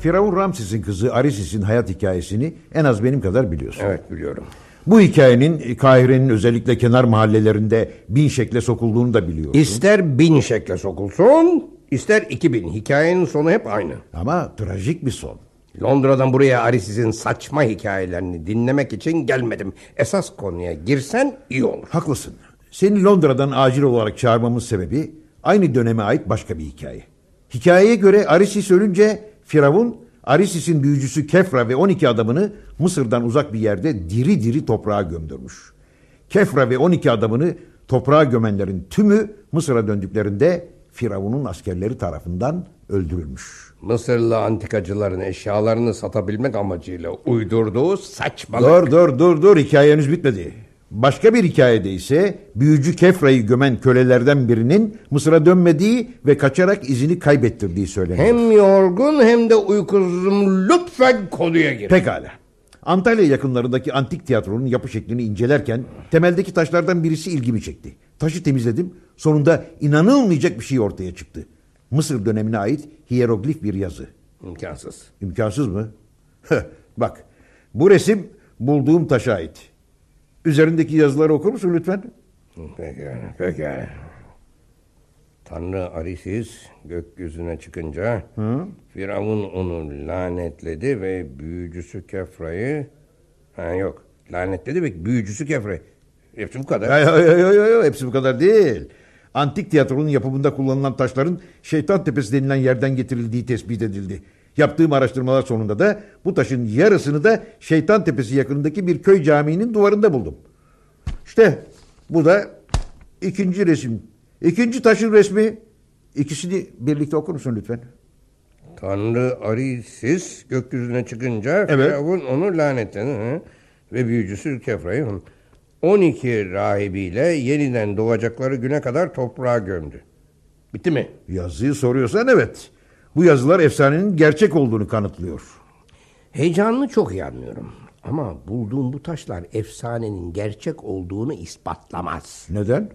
Firavun Ramses'in kızı Arisis'in hayat hikayesini en az benim kadar biliyorsun. Evet biliyorum. Bu hikayenin Kahire'nin özellikle kenar mahallelerinde bin şekle sokulduğunu da biliyorsun. İster bin şekle sokulsun, ister iki bin. Hikayenin sonu hep aynı. Ama trajik bir son. Londra'dan buraya Arisis'in saçma hikayelerini dinlemek için gelmedim. Esas konuya girsen iyi olur. Haklısın. Seni Londra'dan acil olarak çağırmamın sebebi aynı döneme ait başka bir hikaye. Hikayeye göre Arisis ölünce Firavun Arisis'in büyücüsü Kefra ve 12 adamını Mısır'dan uzak bir yerde diri diri toprağa gömdürmüş. Kefra ve 12 adamını toprağa gömenlerin tümü Mısır'a döndüklerinde Firavun'un askerleri tarafından öldürülmüş. Mısırlı antikacıların eşyalarını satabilmek amacıyla uydurduğu saçmalık. Dur dur dur dur hikaye henüz bitmedi. Başka bir hikayede ise büyücü Kefra'yı gömen kölelerden birinin Mısır'a dönmediği ve kaçarak izini kaybettirdiği söyleniyor. Hem yorgun hem de uykusuzum. Lütfen konuya gir. Pekala. Antalya yakınlarındaki antik tiyatronun yapı şeklini incelerken temeldeki taşlardan birisi ilgimi çekti. Taşı temizledim. Sonunda inanılmayacak bir şey ortaya çıktı. Mısır dönemine ait hieroglif bir yazı. İmkansız. İmkansız mı? Bak bu resim bulduğum taşa ait. Üzerindeki yazıları okur musun lütfen? Pekala, pekala. Tanrı Arisis gökyüzüne çıkınca Firavun onu lanetledi ve büyücüsü Kefra'yı ha yok lanetledi ve büyücüsü Kefra'yı hepsi bu kadar. Ay, ay, ay, ay, ay, hepsi bu kadar değil. Antik tiyatronun yapımında kullanılan taşların Şeytan Tepesi denilen yerden getirildiği tespit edildi. Yaptığım araştırmalar sonunda da bu taşın yarısını da Şeytan Tepesi yakınındaki bir köy camiinin duvarında buldum. İşte bu da ikinci resim. İkinci taşın resmi. İkisini birlikte okur musun lütfen? Tanrı Arisis gökyüzüne çıkınca Evet. Firavun onu lanetledi ve büyücüsü Kefra'yı hı? 12 rahibiyle yeniden doğacakları güne kadar toprağa gömdü. Bitti mi? Yazıyı soruyorsan evet. Bu yazılar efsanenin gerçek olduğunu kanıtlıyor. Heyecanını çok iyi anlıyorum. Ama bulduğum bu taşlar efsanenin gerçek olduğunu ispatlamaz. Neden?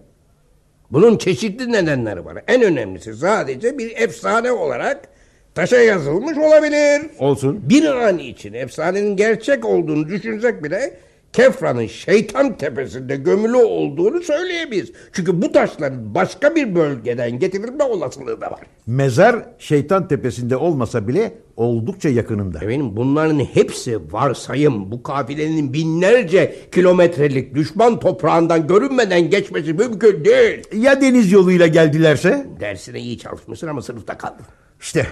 Bunun çeşitli nedenleri var. En önemlisi sadece bir efsane olarak taşa yazılmış olabilir. Olsun. Bir an için efsanenin gerçek olduğunu düşünsek bile Kefra'nın şeytan tepesinde gömülü olduğunu söyleyemeyiz. Çünkü bu taşların başka bir bölgeden getirilme olasılığı da var. Mezar şeytan tepesinde olmasa bile oldukça yakınında. Efendim bunların hepsi varsayım. Bu kafilenin binlerce kilometrelik düşman toprağından görünmeden geçmesi mümkün değil. Ya deniz yoluyla geldilerse? Dersine iyi çalışmışsın ama sınıfta kaldın. İşte,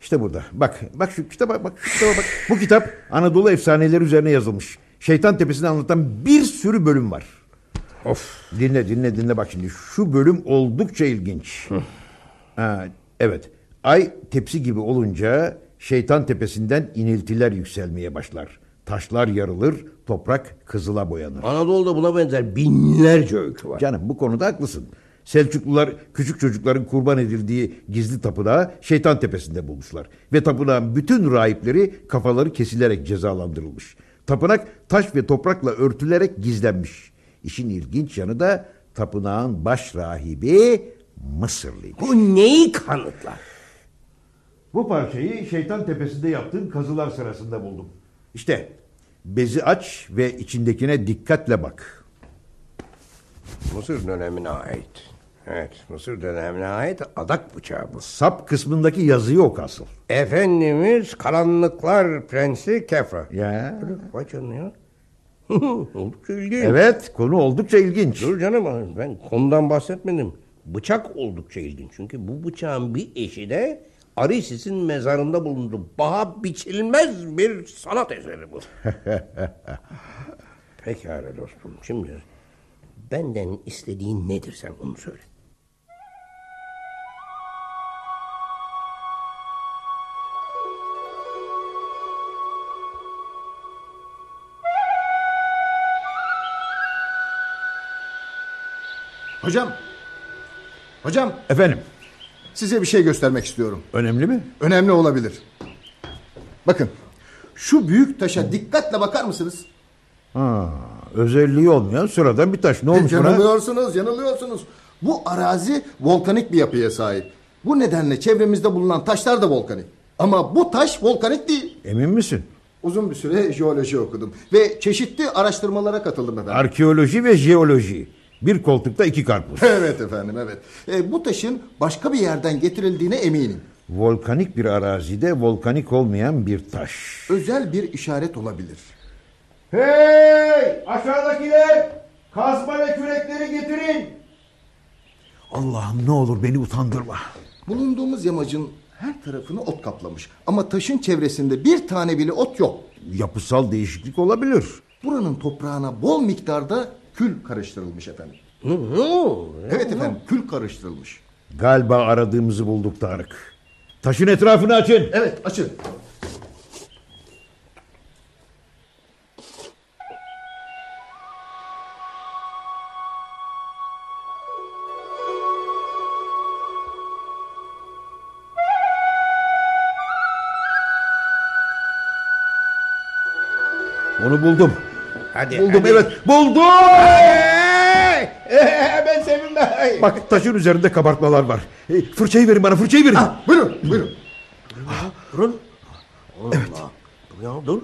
işte burada. Bak, bak şu kitaba bak, şu kitaba bak. Bu kitap Anadolu efsaneleri üzerine yazılmış. Şeytan Tepesi'ni anlatan bir sürü bölüm var. Of. Dinle, dinle, dinle bak şimdi. Şu bölüm oldukça ilginç. Ha, evet. Ay tepsi gibi olunca Şeytan Tepesi'nden iniltiler yükselmeye başlar. Taşlar yarılır, toprak kızıla boyanır. Anadolu'da buna benzer binlerce öykü var. Canım bu konuda haklısın. Selçuklular küçük çocukların kurban edildiği gizli tapınağı Şeytan Tepesi'nde bulmuşlar. Ve tapınağın bütün rahipleri kafaları kesilerek cezalandırılmış. Tapınak taş ve toprakla örtülerek gizlenmiş. İşin ilginç yanı da tapınağın baş rahibi Mısırlıymış. Bu neyi kanıtlar? Bu parçayı Şeytan Tepesi'nde yaptığım kazılar sırasında buldum. İşte bezi aç ve içindekine dikkatle bak. Mısır dönemine ait. Evet, Mısır dönemine ait adak bıçağı bu. Sap kısmındaki yazıyı oku asıl. Efendimiz karanlıklar prensi Kefra. Ya. Vay canına ya. Oldukça ilginç. Evet konu oldukça ilginç. Dur canım ben konudan bahsetmedim. Bıçak oldukça ilginç. Çünkü bu bıçağın bir eşi de Arisis'in mezarında bulundu. Baha biçilmez bir sanat eseri bu. Pekala dostum. Şimdi benden istediğin nedir sen onu söyle. Hocam. Hocam Efendim size bir şey göstermek istiyorum. önemli mi? Önemli olabilir. Bakın şu büyük taşa dikkatle bakar mısınız? Ha, özelliği olmayan sıradan bir taş. Ne olmuş buna? yanılıyorsunuz, yanılıyorsunuz. Bu arazi volkanik bir yapıya sahip. Bu nedenle çevremizde bulunan taşlar da volkanik. Ama bu taş volkanik değil. Emin misin? Uzun bir süre jeoloji okudum ve çeşitli araştırmalara katıldım efendim. Arkeoloji ve jeoloji. Bir koltukta iki karpuz. evet efendim evet. E, bu taşın başka bir yerden getirildiğine eminim. Volkanik bir arazide volkanik olmayan bir taş. Özel bir işaret olabilir. Hey! Aşağıdakiler! Kazma ve kürekleri getirin! Allah'ım ne olur beni utandırma. Bulunduğumuz yamacın her tarafını ot kaplamış. Ama taşın çevresinde bir tane bile ot yok. Yapısal değişiklik olabilir. Buranın toprağına bol miktarda kül karıştırılmış efendim. Evet efendim kül karıştırılmış. Galiba aradığımızı bulduk Tarık. Taşın etrafını açın. Evet açın. Onu buldum. Hadi. Buldum hadi. evet. Buldum! Hey! Hemen sevinme. Bak taşın üzerinde kabartmalar var. E, fırçayı verin bana fırçayı verin. Buyurun buyurun. Durun. Evet. Ya dur.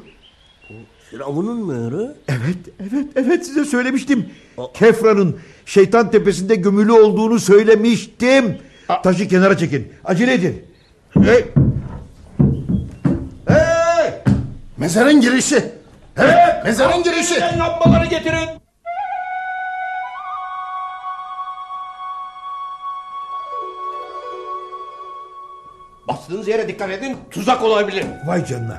Bu Firavun'un mührü. Evet, evet, evet size söylemiştim. Kefra'nın şeytan tepesinde gömülü olduğunu söylemiştim. Taşı kenara çekin. Acele edin. Hey! Hey! Mezarın girişi. Evet mezarın girişi. Lambaları getirin. Bastığınız yere dikkat edin. Tuzak olabilir. Vay canına.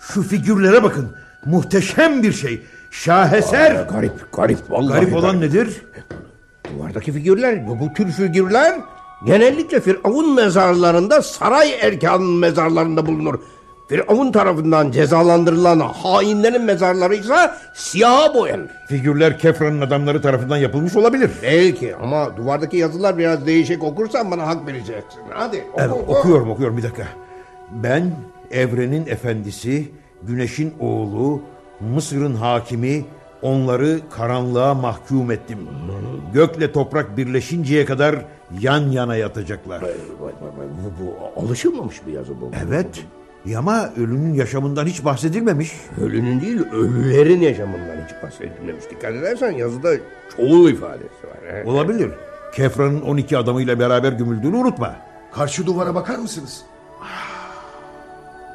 Şu figürlere bakın. Muhteşem bir şey. Şaheser. Garip, garip. Vallahi Garip olan nedir? Duvardaki figürler, bu, bu tür figürler genellikle Firavun mezarlarında saray erkanının mezarlarında bulunur. Firavun tarafından cezalandırılan hainlerin mezarları ise siyaha boyanır. Figürler Kefra'nın adamları tarafından yapılmış olabilir. Belki ama duvardaki yazılar biraz değişik okursan bana hak vereceksin. Hadi oku, Evet, oku. okuyorum okuyorum bir dakika. Ben evrenin efendisi, güneşin oğlu, Mısır'ın hakimi, onları karanlığa mahkum ettim. Gökle toprak birleşinceye kadar yan yana yatacaklar. Vay, Bu, bu alışılmamış bir yazı bu. Evet ama ölünün yaşamından hiç bahsedilmemiş. Ölünün değil ölülerin yaşamından hiç bahsedilmemiş. Dikkat edersen yazıda çoğul ifadesi var. he. Olabilir. Kefra'nın 12 adamıyla beraber gömüldüğünü unutma. Karşı duvara bakar mısınız?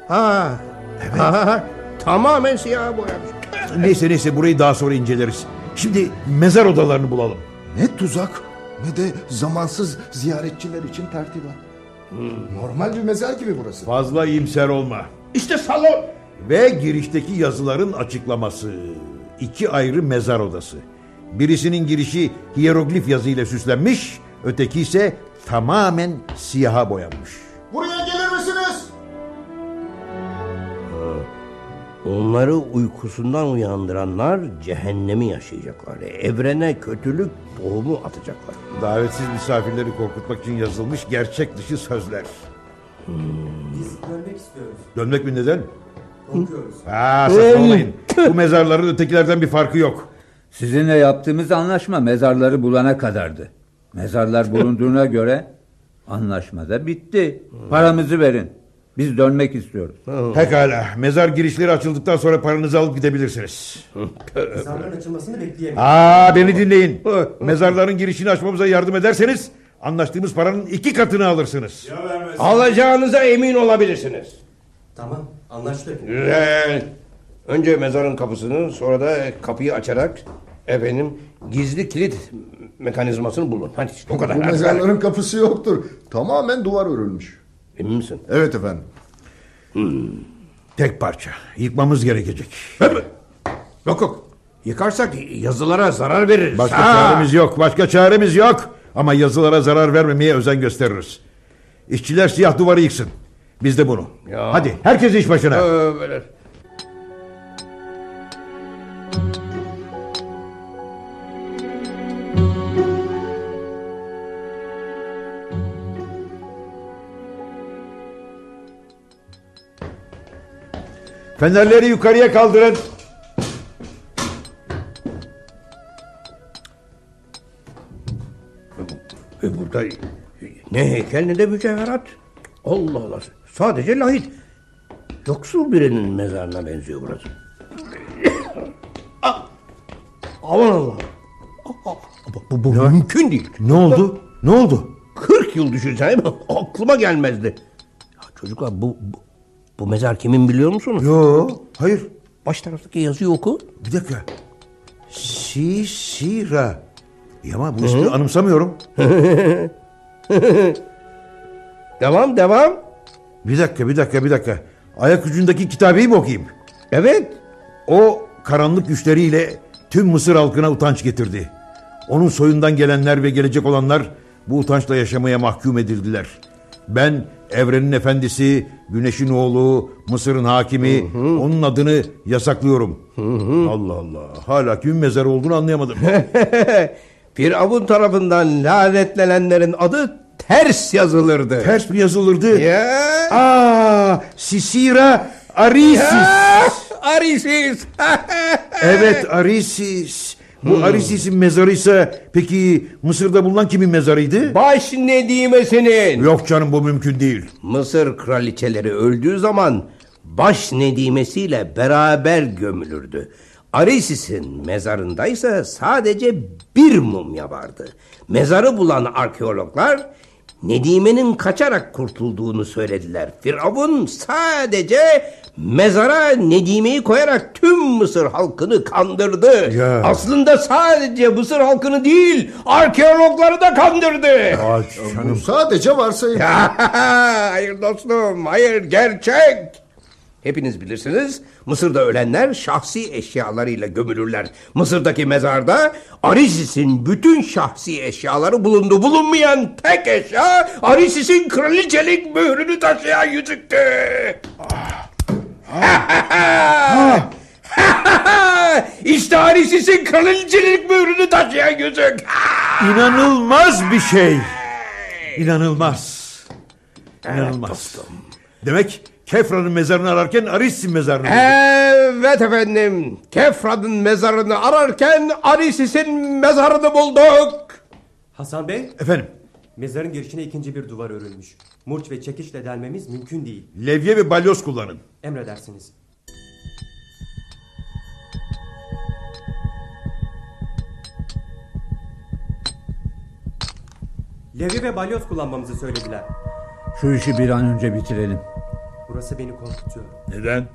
Ha. Evet. Ha, tamamen siyah boyamış. Neyse neyse burayı daha sonra inceleriz. Şimdi mezar odalarını bulalım. Ne tuzak ne de zamansız ziyaretçiler için tertibat. Normal bir mezar gibi burası. Fazla iyimser olma. İşte salon. Ve girişteki yazıların açıklaması. İki ayrı mezar odası. Birisinin girişi hieroglif yazıyla süslenmiş, öteki ise tamamen siyaha boyanmış. Onları uykusundan uyandıranlar cehennemi yaşayacaklar. Evrene kötülük tohumu atacaklar. Davetsiz misafirleri korkutmak için yazılmış gerçek dışı sözler. Biz dönmek istiyoruz. Dönmek mi neden? Korkuyoruz. Aa saçmalamayın. Bu mezarların ötekilerden bir farkı yok. Sizinle yaptığımız anlaşma mezarları bulana kadardı. Mezarlar bulunduğuna göre anlaşma da bitti. Paramızı verin. Biz dönmek istiyoruz. Pekala. Mezar girişleri açıldıktan sonra paranızı alıp gidebilirsiniz. Mezarların açılmasını bekleyemeyiz. Aa beni dinleyin. Mezarların girişini açmamıza yardım ederseniz anlaştığımız paranın iki katını alırsınız. Alacağınıza emin olabilirsiniz. Tamam anlaştık. Güzel. Önce mezarın kapısını sonra da kapıyı açarak efendim gizli kilit mekanizmasını bulun. Hadi o kadar. Bu mezarların kapısı yoktur. Tamamen duvar örülmüş. Emin misin? Evet efendim. Tek parça. Yıkmamız gerekecek. Yok yok. Yıkarsak yazılara zarar veririz. Başka Ha! çaremiz yok. Başka çaremiz yok. Ama yazılara zarar vermemeye özen gösteririz. İşçiler siyah duvarı yıksın. Biz de bunu. Ya. Hadi herkes iş başına. Ee, böyle. Fenerleri yukarıya kaldırın. E burada ne heykel ne de mücevherat. Allah Allah. Sadece lahit. Yoksul birinin mezarına benziyor burası. Ah! Aman Allah. Ah, Bu, bu mümkün değil. Ne oldu? Ne oldu? 40 yıl düşünsene aklıma gelmezdi. Ya çocuklar bu, bu, bu mezar kimin biliyor musunuz? Yo, hayır. Baş taraftaki yazıyı oku. Bir dakika. Sisira. İyi ama bu ismi anımsamıyorum. Devam devam. Bir dakika, bir dakika, bir dakika. Ayak ucundaki kitabeyi mi okuyayım? Evet. O karanlık güçleriyle tüm Mısır halkına utanç getirdi. Onun soyundan gelenler ve gelecek olanlar bu utançla yaşamaya mahkum edildiler. Ben evrenin efendisi, güneşin oğlu, Mısır'ın hakimi, onun adını yasaklıyorum. Allah Allah. Hala kimin mezarı olduğunu anlayamadım. Firavun tarafından lanetlenenlerin adı ters yazılırdı. Ters mi yazılırdı? Ya. Aa, Sisira Arisis. Arisis. Evet Arisis. Bu Arisis'in mezarıysa peki Mısır'da bulunan kimin mezarıydı? Baş nedimesinin. Yok canım bu mümkün değil. Mısır kraliçeleri öldüğü zaman baş nedimesiyle beraber gömülürdü. Arisis'in mezarındaysa sadece bir mumya vardı. Mezarı bulan arkeologlar Nedime'nin kaçarak kurtulduğunu söylediler. Firavun sadece mezara Nedime'yi koyarak tüm Mısır halkını kandırdı. Ya. Aslında sadece Mısır halkını değil arkeologları da kandırdı. Bu sadece varsayım. hayır dostum, hayır gerçek. Hepiniz bilirsiniz Mısır'da ölenler şahsi eşyalarıyla gömülürler. Mısır'daki mezarda Arisis'in bütün şahsi eşyaları bulundu. Bulunmayan tek eşya Arisis'in kraliçelik mührünü taşıyan yüzüktü. işte Arisis'in kraliçelik mührünü taşıyan yüzük. İnanılmaz bir şey. İnanılmaz. İnanılmaz. Demek Kefra'nın mezarını ararken Arisis'in mezarını bulduk. Evet efendim. Kefrad'ın mezarını ararken Arisis'in mezarını bulduk. Hasan Bey, Efendim, mezarın girişine ikinci bir duvar örülmüş. Murç ve çekiçle delmemiz mümkün değil. levye ve balyoz kullanın. Emredersiniz. Levye ve balyoz kullanmamızı söylediler. Şu işi bir an önce bitirelim. Burası beni korkutuyor. Neden?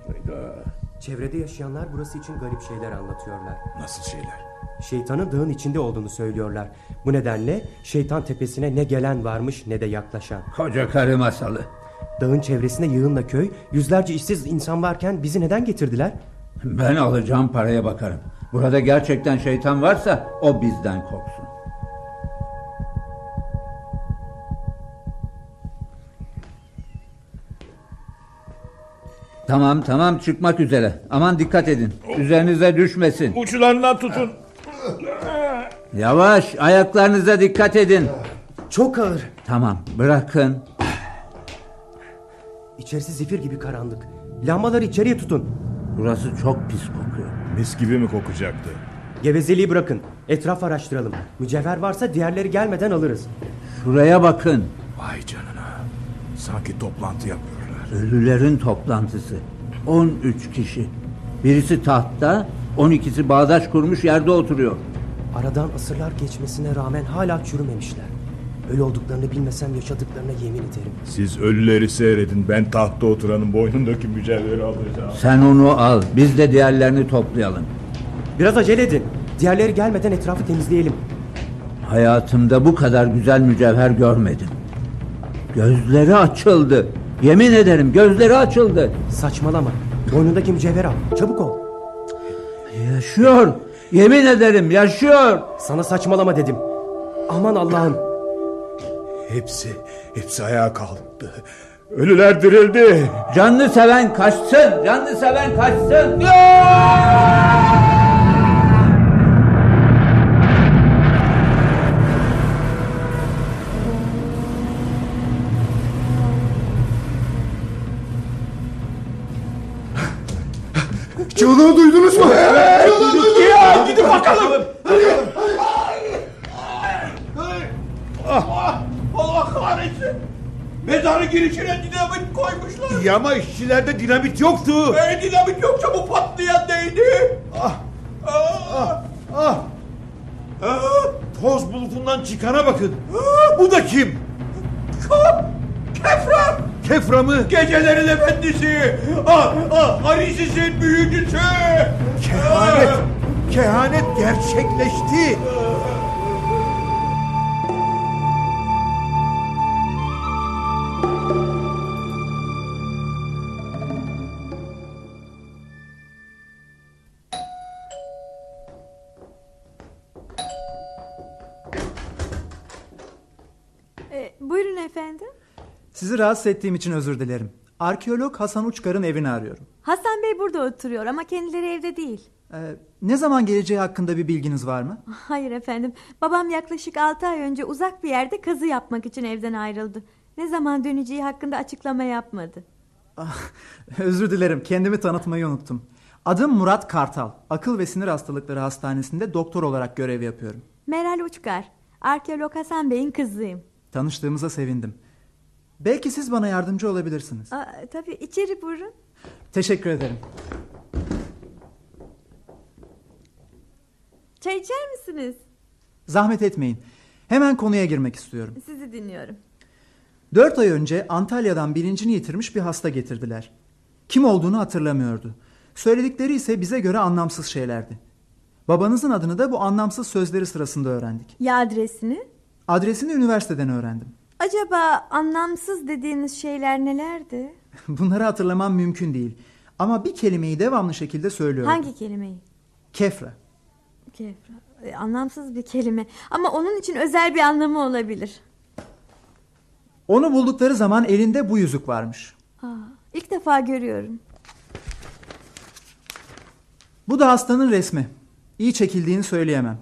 Çevrede yaşayanlar burası için garip şeyler anlatıyorlar. Nasıl şeyler? Şeytanın dağın içinde olduğunu söylüyorlar. Bu nedenle şeytan tepesine ne gelen varmış ne de yaklaşan. Koca karı masalı. Dağın çevresinde yığınla köy, yüzlerce işsiz insan varken bizi neden getirdiler? Ben alacağım paraya bakarım. Burada gerçekten şeytan varsa o bizden korksun. Tamam tamam çıkmak üzere. Aman dikkat edin. Üzerinize düşmesin. Uçlarından tutun. Yavaş ayaklarınıza dikkat edin. Çok ağır. Tamam bırakın. İçerisi zifir gibi karanlık. Lambaları içeriye tutun. Burası çok pis kokuyor. Mis gibi mi kokacaktı? Gevezeliği bırakın. Etraf araştıralım. Mücevher varsa diğerleri gelmeden alırız. Şuraya bakın. Vay canına. Sanki toplantı yapıyorlar. Ölülerin toplantısı. 13 kişi. Birisi tahtta, 12'si bağdaş kurmuş yerde oturuyor. Aradan asırlar geçmesine rağmen hala çürümemişler. Ölü olduklarını bilmesem yaşadıklarına yemin ederim. Siz ölüleri seyredin. Ben tahtta oturanın boynundaki mücevheri alacağım. Sen onu al, biz de diğerlerini toplayalım. Biraz acele edin. Diğerleri gelmeden etrafı temizleyelim. Hayatımda bu kadar güzel mücevher görmedim. Gözleri açıldı. Yemin ederim gözleri açıldı. Saçmalama. Boynundaki mücevher al. Çabuk ol. Yaşıyor. Yemin ederim yaşıyor. Sana saçmalama dedim. Aman Allah'ım. Hepsi, hepsi ayağa kalktı. Ölüler dirildi. Canlı seven kaçsın. Canlı seven kaçsın. Çığlığı duydunuz mu? Çığlığı duydunuz mu? Gidin bakalım. Allah kahretsin. Mezarın girişine dinamit koymuşlar. İyi ama işçilerde dinamit yoktu. E, dinamit yoksa bu patlayan neydi? Ah, Aa, ah, aa, toz bulutundan çıkana bakın. Bu da kim? Ka- Kefra! Kefra mı? Gecelerin efendisi! Ah, ah, Arisis'in büyücüsü! Kehanet, kehanet gerçekleşti. Sizi rahatsız ettiğim için özür dilerim. Arkeolog Hasan Uçkar'ın evini arıyorum. Hasan Bey burada oturuyor ama kendileri evde değil. Ee, ne zaman geleceği hakkında bir bilginiz var mı? Hayır efendim. Babam yaklaşık 6 ay önce uzak bir yerde kazı yapmak için evden ayrıldı. Ne zaman döneceği hakkında açıklama yapmadı. özür dilerim, kendimi tanıtmayı unuttum. Adım Murat Kartal. Akıl ve Sinir Hastalıkları Hastanesi'nde doktor olarak görev yapıyorum. Meral Uçkar. Arkeolog Hasan Bey'in kızıyım. Tanıştığımıza sevindim. Belki siz bana yardımcı olabilirsiniz. Aa, tabii içeri buyurun. Teşekkür ederim. Çay içer misiniz? Zahmet etmeyin. Hemen konuya girmek istiyorum. Sizi dinliyorum. Dört ay önce Antalya'dan bilincini yitirmiş bir hasta getirdiler. Kim olduğunu hatırlamıyordu. Söyledikleri ise bize göre anlamsız şeylerdi. Babanızın adını da bu anlamsız sözleri sırasında öğrendik. Ya adresini? Adresini üniversiteden öğrendim. Acaba anlamsız dediğiniz şeyler nelerdi? Bunları hatırlamam mümkün değil. Ama bir kelimeyi devamlı şekilde söylüyorum. Hangi kelimeyi? Kefra. Kefra. E, anlamsız bir kelime. Ama onun için özel bir anlamı olabilir. Onu buldukları zaman elinde bu yüzük varmış. Aa, ilk defa görüyorum. Bu da hastanın resmi. İyi çekildiğini söyleyemem.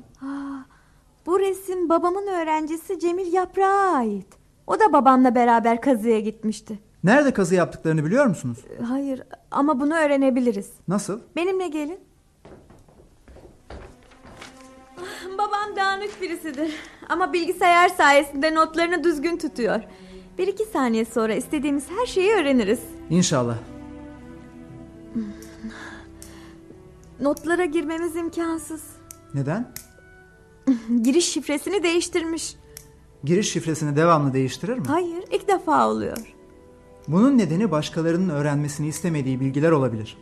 Bu resim babamın öğrencisi Cemil Yaprak'a ait. O da babamla beraber kazıya gitmişti. Nerede kazı yaptıklarını biliyor musunuz? E, Hayır ama bunu öğrenebiliriz. Nasıl? Benimle gelin. Babam dağınık birisidir. Ama bilgisayar sayesinde notlarını düzgün tutuyor. Bir iki saniye sonra istediğimiz her şeyi öğreniriz. İnşallah. Notlara girmemiz imkansız. Neden? Giriş şifresini değiştirmiş. Giriş şifresini devamlı değiştirir mi? Hayır ilk defa oluyor. Bunun nedeni başkalarının öğrenmesini istemediği bilgiler olabilir.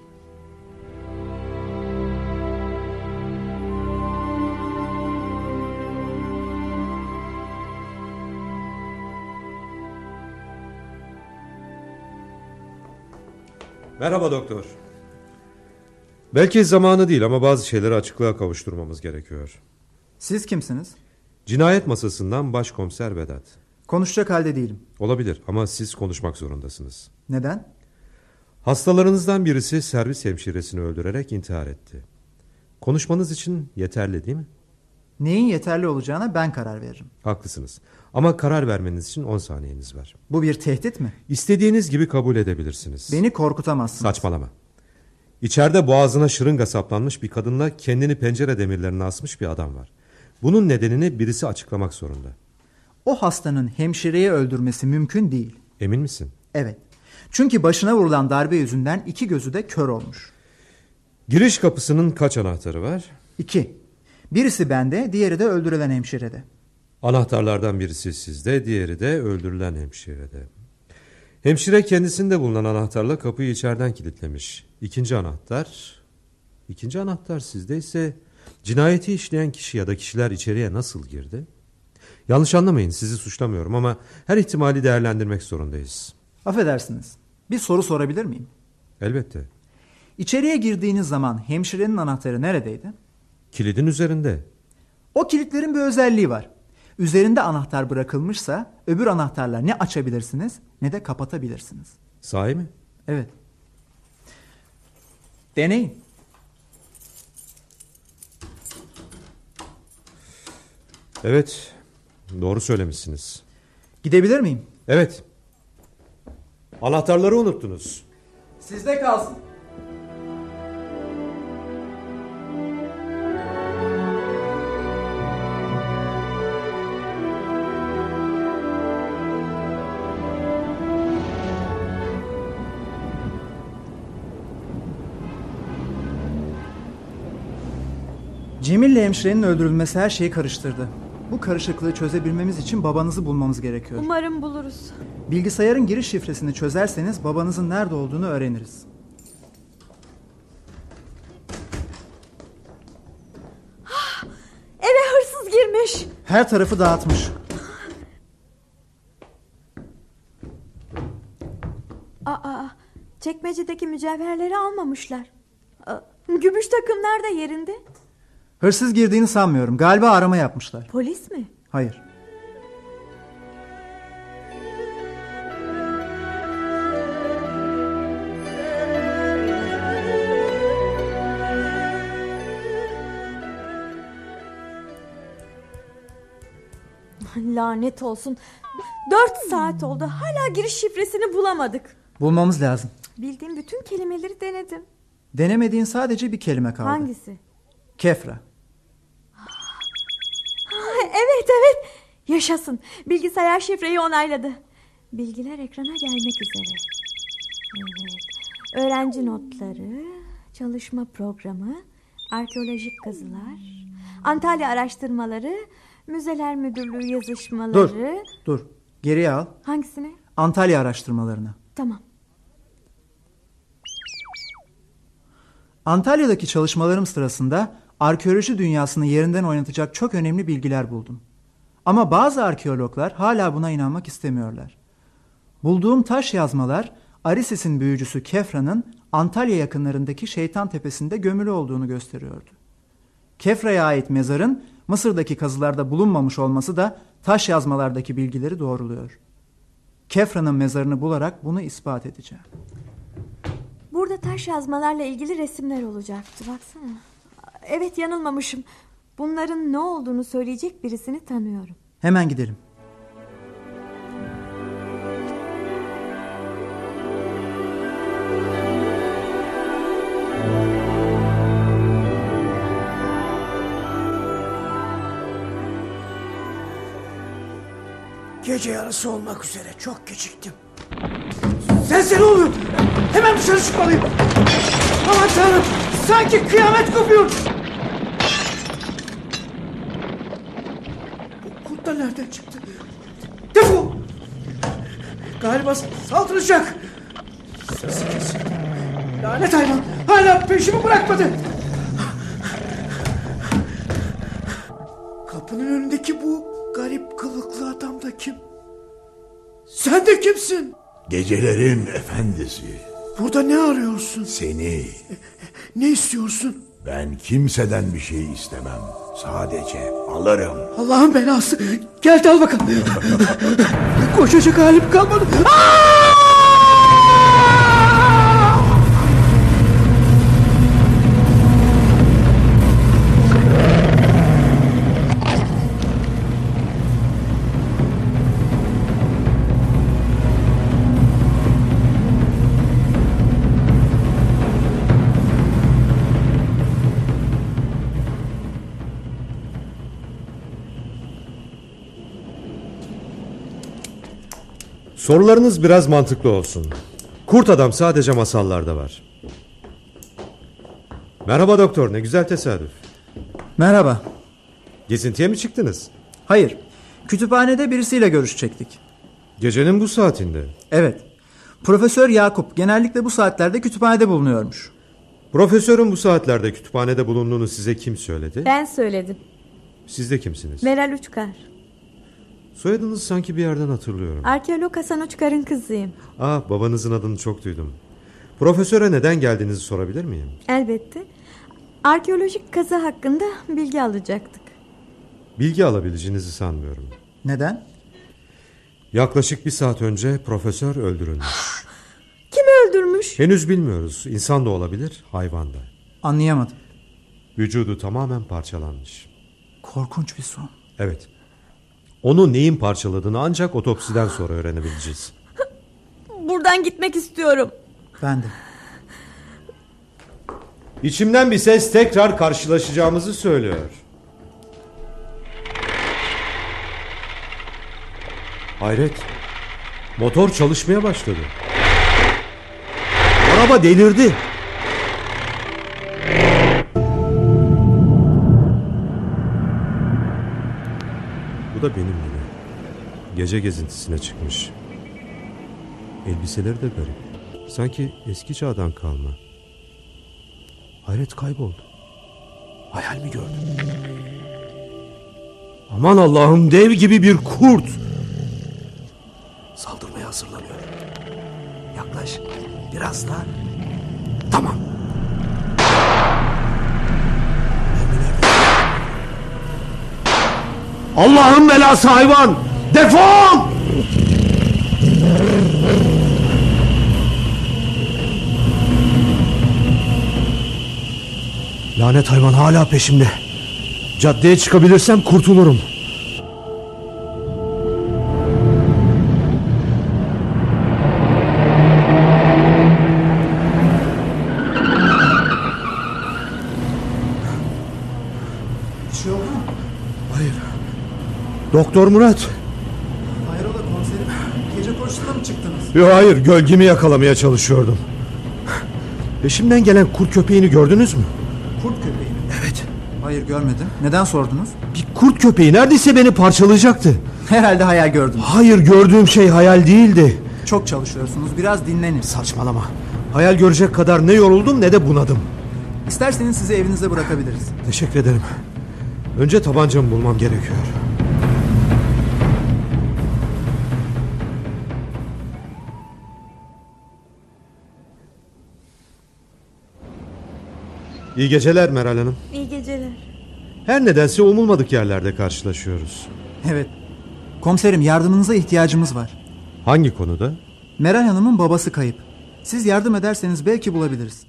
Merhaba doktor. Belki zamanı değil ama bazı şeyleri açıklığa kavuşturmamız gerekiyor. Siz kimsiniz? Cinayet masasından başkomiser Vedat. Konuşacak halde değilim. Olabilir ama siz konuşmak zorundasınız. Neden? Hastalarınızdan birisi servis hemşiresini öldürerek intihar etti. Konuşmanız için yeterli değil mi? Neyin yeterli olacağına ben karar veririm. Haklısınız. Ama karar vermeniz için 10 saniyeniz var. Bu bir tehdit mi? İstediğiniz gibi kabul edebilirsiniz. Beni korkutamazsınız. Saçmalama. İçeride boğazına şırınga saplanmış bir kadınla kendini pencere demirlerine asmış bir adam var. Bunun nedenini birisi açıklamak zorunda. O hastanın hemşireyi öldürmesi mümkün değil. Emin misin? Evet. Çünkü başına vurulan darbe yüzünden iki gözü de kör olmuş. Giriş kapısının kaç anahtarı var? İki. Birisi bende, diğeri de öldürülen hemşirede. Anahtarlardan birisi sizde, diğeri de öldürülen hemşirede. Hemşire kendisinde bulunan anahtarla kapıyı içeriden kilitlemiş. İkinci anahtar... İkinci anahtar sizde ise cinayeti işleyen kişi ya da kişiler içeriye nasıl girdi? Yanlış anlamayın sizi suçlamıyorum ama her ihtimali değerlendirmek zorundayız. Affedersiniz. Bir soru sorabilir miyim? Elbette. İçeriye girdiğiniz zaman hemşirenin anahtarı neredeydi? Kilidin üzerinde. O kilitlerin bir özelliği var. Üzerinde anahtar bırakılmışsa öbür anahtarla ne açabilirsiniz ne de kapatabilirsiniz. Sahi mi? Evet. Deneyin. Evet, doğru söylemişsiniz. Gidebilir miyim? Evet. Anahtarları unuttunuz. Sizde kalsın. Cemil'le hemşirenin öldürülmesi her şeyi karıştırdı. Bu karışıklığı çözebilmemiz için babanızı bulmamız gerekiyor. Umarım buluruz. Bilgisayarın giriş şifresini çözerseniz babanızın nerede olduğunu öğreniriz. Eve hırsız girmiş. Her tarafı dağıtmış. Aa, çekmecedeki mücevherleri almamışlar. Aa, Gümüş takım nerede yerinde? Hırsız girdiğini sanmıyorum. Galiba arama yapmışlar. Polis mi? Hayır. Lanet olsun. Dört saat oldu. Hala giriş şifresini bulamadık. Bulmamız lazım. Bildiğim bütün kelimeleri denedim. Denemediğin sadece bir kelime kaldı. Hangisi? Kefra. Evet evet. Yaşasın. Bilgisayar şifreyi onayladı. Bilgiler ekrana gelmek üzere. Evet. Öğrenci notları, çalışma programı, arkeolojik kazılar, Antalya araştırmaları, müzeler müdürlüğü yazışmaları. Dur. Dur. Geriye al. Hangisini? Antalya araştırmalarına. Tamam. Antalya'daki çalışmalarım sırasında arkeoloji dünyasını yerinden oynatacak çok önemli bilgiler buldum. Ama bazı arkeologlar hala buna inanmak istemiyorlar. Bulduğum taş yazmalar Arisis'in büyücüsü Kefra'nın Antalya yakınlarındaki Şeytan Tepesi'nde gömülü olduğunu gösteriyordu. Kefra'ya ait mezarın Mısır'daki kazılarda bulunmamış olması da taş yazmalardaki bilgileri doğruluyor. Kefra'nın mezarını bularak bunu ispat edeceğim. Burada taş yazmalarla ilgili resimler olacaktı. Baksana. Evet yanılmamışım. Bunların ne olduğunu söyleyecek birisini tanıyorum. Hemen gidelim. Gece yarısı olmak üzere çok geciktim. Sense ne oluyor? Hemen dışarı çıkmalıyım. Aman tanrım sanki kıyamet kopuyor. Bu kurt da nereden çıktı? Defol! Galiba saldıracak. Sesi kesildi. Lanet hayvan hala peşimi bırakmadı. Kapının önündeki bu garip kılıklı adam da kim? Sen de kimsin? Gecelerin efendisi. Burada ne arıyorsun? Seni. Ne istiyorsun? Ben kimseden bir şey istemem. Sadece alırım. Allah'ın belası. Gel de al bakalım. Koşacak halim kalmadı. Sorularınız biraz mantıklı olsun. Kurt adam sadece masallarda var. Merhaba doktor ne güzel tesadüf. Merhaba. Gezintiye mi çıktınız? Hayır. Kütüphanede birisiyle görüşecektik. Gecenin bu saatinde. Evet. Profesör Yakup genellikle bu saatlerde kütüphanede bulunuyormuş. Profesörün bu saatlerde kütüphanede bulunduğunu size kim söyledi? Ben söyledim. Siz de kimsiniz? Meral Uçkar. Soyadınızı sanki bir yerden hatırlıyorum. Arkeolog Hasan Uçkar'ın kızıyım. Ah babanızın adını çok duydum. Profesöre neden geldiğinizi sorabilir miyim? Elbette. Arkeolojik kazı hakkında bilgi alacaktık. Bilgi alabileceğinizi sanmıyorum. Neden? Yaklaşık bir saat önce profesör öldürülmüş. Kim öldürmüş? Henüz bilmiyoruz. İnsan da olabilir, hayvan da. Anlayamadım. Vücudu tamamen parçalanmış. Korkunç bir son. Evet. Onu neyin parçaladığını ancak otopsiden sonra öğrenebileceğiz. Buradan gitmek istiyorum. Ben de. İçimden bir ses tekrar karşılaşacağımızı söylüyor. Hayret. Motor çalışmaya başladı. Araba delirdi. Da benim yine. Gece gezintisine çıkmış. Elbiseleri de garip. Sanki eski çağdan kalma. Hayret kayboldu. Hayal mi gördüm? Aman Allah'ım dev gibi bir kurt. Saldırmaya hazırlanıyor. Yaklaş. Biraz daha. Tamam. Allah'ın belası hayvan! Defol! Lanet hayvan hala peşimde. Caddeye çıkabilirsem kurtulurum. Doktor Murat. Hayrola komiserim? Gece koşusuna mı çıktınız? Yo hayır gölgemi yakalamaya çalışıyordum. Peşimden gelen kurt köpeğini gördünüz mü? Kurt köpeği mi? Evet. Hayır görmedim. Neden sordunuz? Bir kurt köpeği neredeyse beni parçalayacaktı. Herhalde hayal gördüm. Hayır gördüğüm şey hayal değildi. Çok çalışıyorsunuz. Biraz dinlenin. Saçmalama. Hayal görecek kadar ne yoruldum ne de bunadım. İsterseniz sizi evinize bırakabiliriz. Teşekkür ederim. Önce tabancamı bulmam gerekiyor. İyi geceler Meral Hanım. İyi geceler. Her nedense umulmadık yerlerde karşılaşıyoruz. Evet. Komiserim yardımınıza ihtiyacımız var. Hangi konuda? Meral Hanım'ın babası kayıp. Siz yardım ederseniz belki bulabiliriz.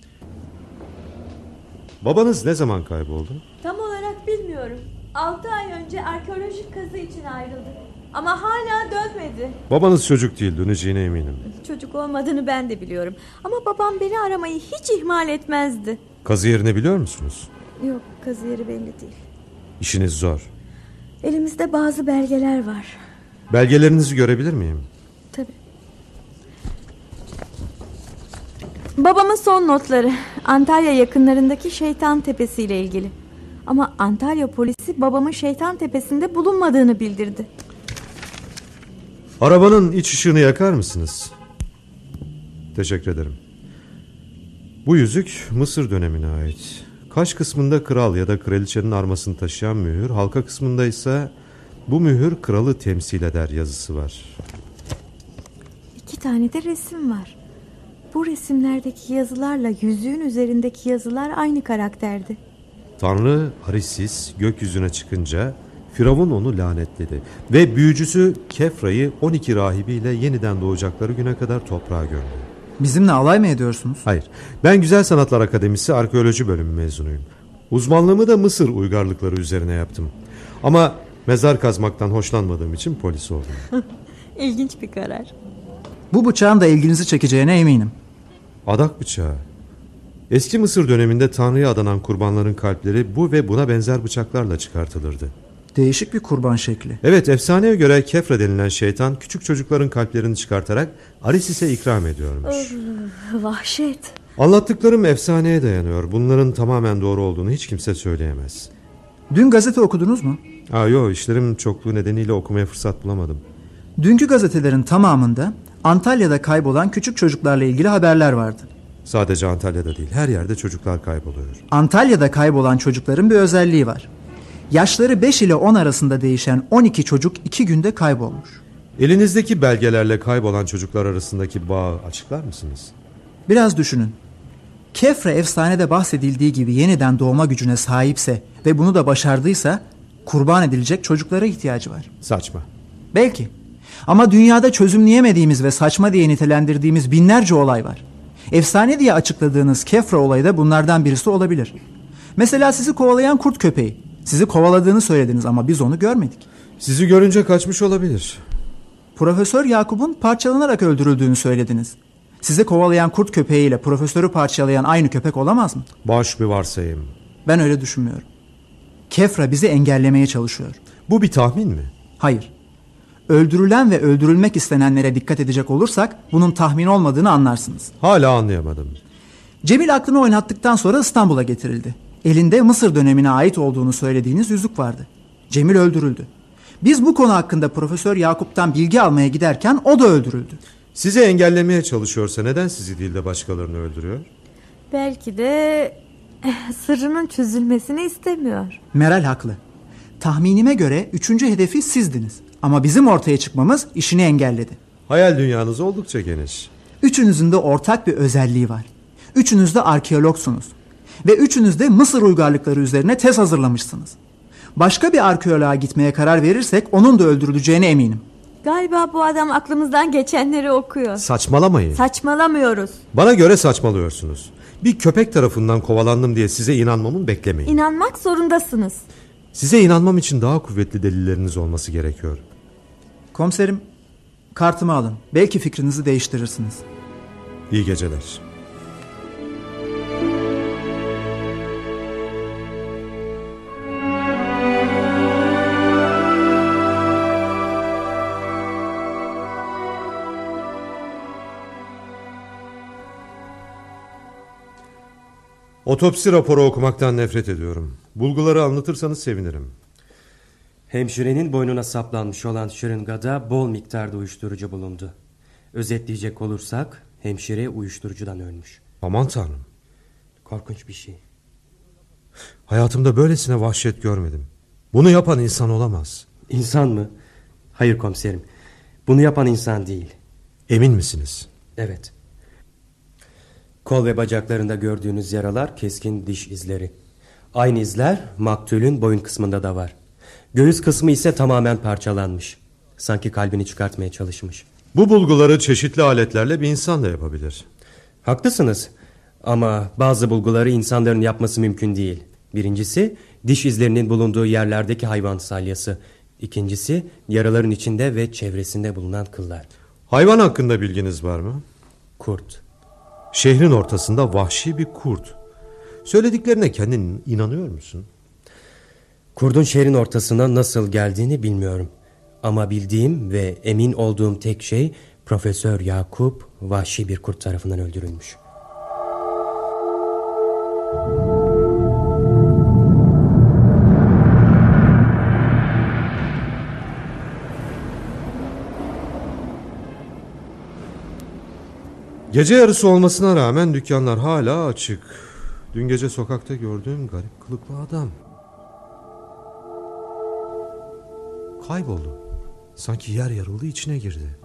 Babanız ne zaman kayboldu? Tam olarak bilmiyorum. 6 ay önce arkeolojik kazı için ayrıldı. Ama hala dönmedi. Babanız çocuk değil, döneceğine eminim. Çocuk olmadığını ben de biliyorum. Ama babam beni aramayı hiç ihmal etmezdi. Kazı yerini biliyor musunuz? Yok kazı yeri belli değil. İşiniz zor. Elimizde bazı belgeler var. Belgelerinizi görebilir miyim? Tabii. Babamın son notları Antalya yakınlarındaki Şeytan Tepesi ile ilgili. Ama Antalya polisi babamın Şeytan Tepesi'nde bulunmadığını bildirdi. Arabanın iç ışığını yakar mısınız? Teşekkür ederim. Bu yüzük Mısır dönemine ait. Kaş kısmında kral ya da kraliçenin armasını taşıyan mühür, halka kısmında ise bu mühür kralı temsil eder yazısı var. İki tane de resim var. Bu resimlerdeki yazılarla yüzüğün üzerindeki yazılar aynı karakterdi. Tanrı Arisis gökyüzüne çıkınca Firavun onu lanetledi ve büyücüsü Kefra'yı 12 rahibiyle yeniden doğacakları güne kadar toprağa gömdü. Bizimle alay mı ediyorsunuz? Hayır. Ben Güzel Sanatlar Akademisi Arkeoloji bölümü mezunuyum. Uzmanlığımı da Mısır uygarlıkları üzerine yaptım. Ama mezar kazmaktan hoşlanmadığım için polis oldum. İlginç bir karar. Bu bıçağın da ilginizi çekeceğine eminim. Adak bıçağı. Eski Mısır döneminde Tanrı'ya adanan kurbanların kalpleri bu ve buna benzer bıçaklarla çıkartılırdı. Değişik bir kurban şekli. Evet efsaneye göre Kefra denilen şeytan küçük çocukların kalplerini çıkartarak Arisis'e ikram ediyormuş. Vahşet. Anlattıklarım efsaneye dayanıyor. Bunların tamamen doğru olduğunu hiç kimse söyleyemez. Dün gazete okudunuz mu? Aa, yo işlerim çokluğu nedeniyle okumaya fırsat bulamadım. Dünkü gazetelerin tamamında Antalya'da kaybolan küçük çocuklarla ilgili haberler vardı. Sadece Antalya'da değil her yerde çocuklar kayboluyor. Antalya'da kaybolan çocukların bir özelliği var. Yaşları 5 ile 10 arasında değişen 12 çocuk 2 günde kaybolmuş. Elinizdeki belgelerle kaybolan çocuklar arasındaki bağı açıklar mısınız? Biraz düşünün. Kefra efsanede bahsedildiği gibi yeniden doğma gücüne sahipse ve bunu da başardıysa kurban edilecek çocuklara ihtiyacı var. Saçma. Belki. Ama dünyada çözümleyemediğimiz ve saçma diye nitelendirdiğimiz binlerce olay var. Efsane diye açıkladığınız Kefra olayı da bunlardan birisi olabilir. Mesela sizi kovalayan kurt köpeği. Sizi kovaladığını söylediniz ama biz onu görmedik. Sizi görünce kaçmış olabilir. Profesör Yakup'un parçalanarak öldürüldüğünü söylediniz. Sizi kovalayan kurt köpeğiyle profesörü parçalayan aynı köpek olamaz mı? Boş bir varsayım. Ben öyle düşünmüyorum. Kefra bizi engellemeye çalışıyor. Bu bir tahmin mi? Hayır. Öldürülen ve öldürülmek istenenlere dikkat edecek olursak bunun tahmin olmadığını anlarsınız. Hala anlayamadım. Cemil aklını oynattıktan sonra İstanbul'a getirildi. Elinde Mısır dönemine ait olduğunu söylediğiniz yüzük vardı. Cemil öldürüldü. Biz bu konu hakkında Profesör Yakup'tan bilgi almaya giderken o da öldürüldü. Sizi engellemeye çalışıyorsa neden sizi değil de başkalarını öldürüyor? Belki de eh, sırrının çözülmesini istemiyor. Meral haklı. Tahminime göre üçüncü hedefi sizdiniz. Ama bizim ortaya çıkmamız işini engelledi. Hayal dünyanız oldukça geniş. Üçünüzün de ortak bir özelliği var. Üçünüz de arkeologsunuz. Ve üçünüz de Mısır uygarlıkları üzerine tez hazırlamışsınız. Başka bir arkeoloğa gitmeye karar verirsek onun da öldürüleceğine eminim. Galiba bu adam aklımızdan geçenleri okuyor. Saçmalamayın. Saçmalamıyoruz. Bana göre saçmalıyorsunuz. Bir köpek tarafından kovalandım diye size inanmamı beklemeyin. İnanmak zorundasınız. Size inanmam için daha kuvvetli delilleriniz olması gerekiyor. Komiserim, kartımı alın. Belki fikrinizi değiştirirsiniz. İyi geceler. Otopsi raporu okumaktan nefret ediyorum. Bulguları anlatırsanız sevinirim. Hemşirenin boynuna saplanmış olan şırıngada bol miktarda uyuşturucu bulundu. Özetleyecek olursak hemşire uyuşturucudan ölmüş. Aman tanrım. Korkunç bir şey. Hayatımda böylesine vahşet görmedim. Bunu yapan insan olamaz. İnsan mı? Hayır komiserim. Bunu yapan insan değil. Emin misiniz? Evet. Kol ve bacaklarında gördüğünüz yaralar keskin diş izleri. Aynı izler maktulün boyun kısmında da var. Göğüs kısmı ise tamamen parçalanmış. Sanki kalbini çıkartmaya çalışmış. Bu bulguları çeşitli aletlerle bir insan da yapabilir. Haklısınız. Ama bazı bulguları insanların yapması mümkün değil. Birincisi diş izlerinin bulunduğu yerlerdeki hayvan salyası. İkincisi yaraların içinde ve çevresinde bulunan kıllar. Hayvan hakkında bilginiz var mı? Kurt. Şehrin ortasında vahşi bir kurt. Söylediklerine kendin inanıyor musun? Kurdun şehrin ortasına nasıl geldiğini bilmiyorum. Ama bildiğim ve emin olduğum tek şey Profesör Yakup vahşi bir kurt tarafından öldürülmüş. Gece yarısı olmasına rağmen dükkanlar hala açık. Dün gece sokakta gördüğüm garip kılıklı adam. Kayboldu. Sanki yer yarıldı içine girdi.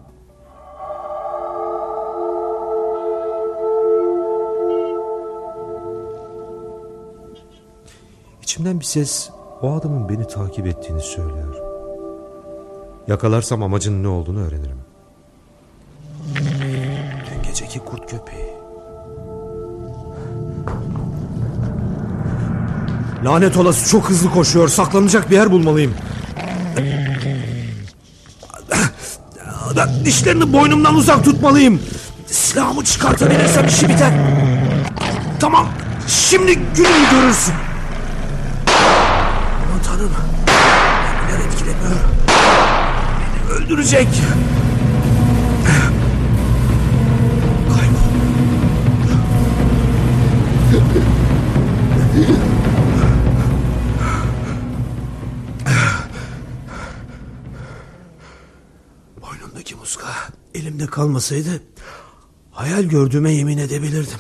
İçimden bir ses o adamın beni takip ettiğini söylüyor. Yakalarsam amacının ne olduğunu öğrenirim. Geceki kurt köpeği. Lanet olası çok hızlı koşuyor. Saklanacak bir yer bulmalıyım. Dişlerini boynumdan uzak tutmalıyım. Silahımı çıkartabilirsem işi biter. Tamam. Şimdi gününü görürsün. Aman tanrım. Mermiler etkilemiyor. Beni öldürecek. Elimde kalmasaydı hayal gördüğüme yemin edebilirdim.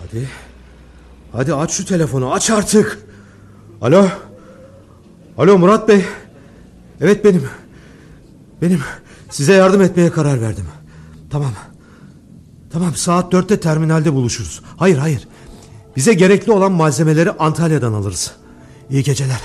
Hadi. Hadi aç şu telefonu aç artık. Alo. Alo Murat Bey. Evet benim. Benim size yardım etmeye karar verdim. Tamam. Tamam saat dörtte terminalde buluşuruz. Hayır hayır. Bize gerekli olan malzemeleri Antalya'dan alırız. İyi geceler.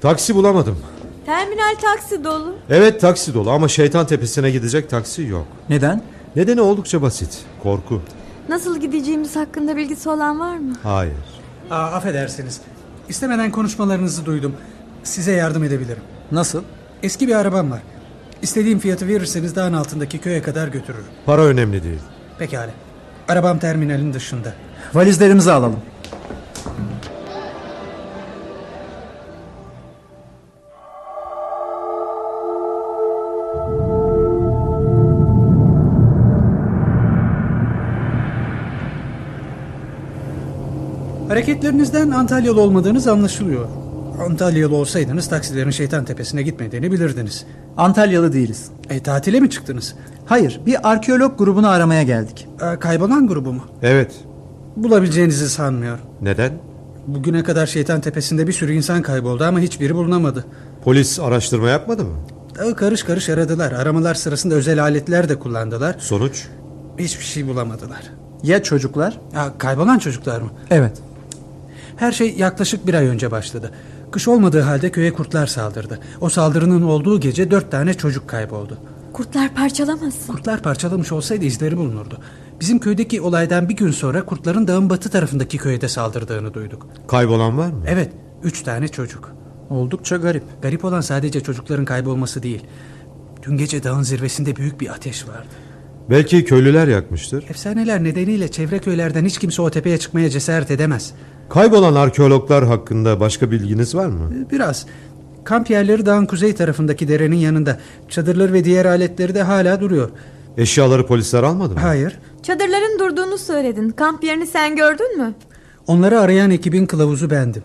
Taksi bulamadım. Terminal taksi dolu. Evet taksi dolu ama şeytan tepesine gidecek taksi yok. Neden? Nedeni oldukça basit. Korku. Nasıl gideceğimiz hakkında bilgisi olan var mı? Hayır. Aa, affedersiniz. İstemeden konuşmalarınızı duydum. Size yardım edebilirim. Nasıl? Eski bir arabam var. İstediğim fiyatı verirseniz dağın altındaki köye kadar götürürüm. Para önemli değil. Pekala. Arabam terminalin dışında. Valizlerimizi alalım. Hareketlerinizden Antalyalı olmadığınız anlaşılıyor. Antalyalı olsaydınız taksilerin Şeytan Tepesi'ne gitmediğini bilirdiniz. Antalyalı değiliz. E tatile mi çıktınız? Hayır, bir arkeolog grubunu aramaya geldik. E, kaybolan grubu mu? Evet. Bulabileceğinizi sanmıyorum. Neden? Bugüne kadar Şeytan Tepesi'nde bir sürü insan kayboldu ama hiçbiri bulunamadı. Polis araştırma yapmadı mı? E, Karış karış aradılar. Aramalar sırasında özel aletler de kullandılar. Sonuç? Hiçbir şey bulamadılar. Ya çocuklar? Ya, kaybolan çocuklar mı? Evet. Her şey yaklaşık bir ay önce başladı. Kış olmadığı halde köye kurtlar saldırdı. O saldırının olduğu gece dört tane çocuk kayboldu. Kurtlar parçalamasın. Kurtlar parçalamış olsaydı izleri bulunurdu. Bizim köydeki olaydan bir gün sonra kurtların dağın batı tarafındaki köye de saldırdığını duyduk. Kaybolan var mı? Evet, üç tane çocuk. Oldukça garip. Garip olan sadece çocukların kaybolması değil. Dün gece dağın zirvesinde büyük bir ateş vardı. Belki köylüler yakmıştır. Efsaneler nedeniyle çevre köylerden hiç kimse o tepeye çıkmaya cesaret edemez. Kaybolan arkeologlar hakkında başka bilginiz var mı? Biraz. Kamp yerleri dağın kuzey tarafındaki derenin yanında. Çadırları ve diğer aletleri de hala duruyor. Eşyaları polisler almadı mı? Hayır. Çadırların durduğunu söyledin. Kamp yerini sen gördün mü? Onları arayan ekibin kılavuzu bendim.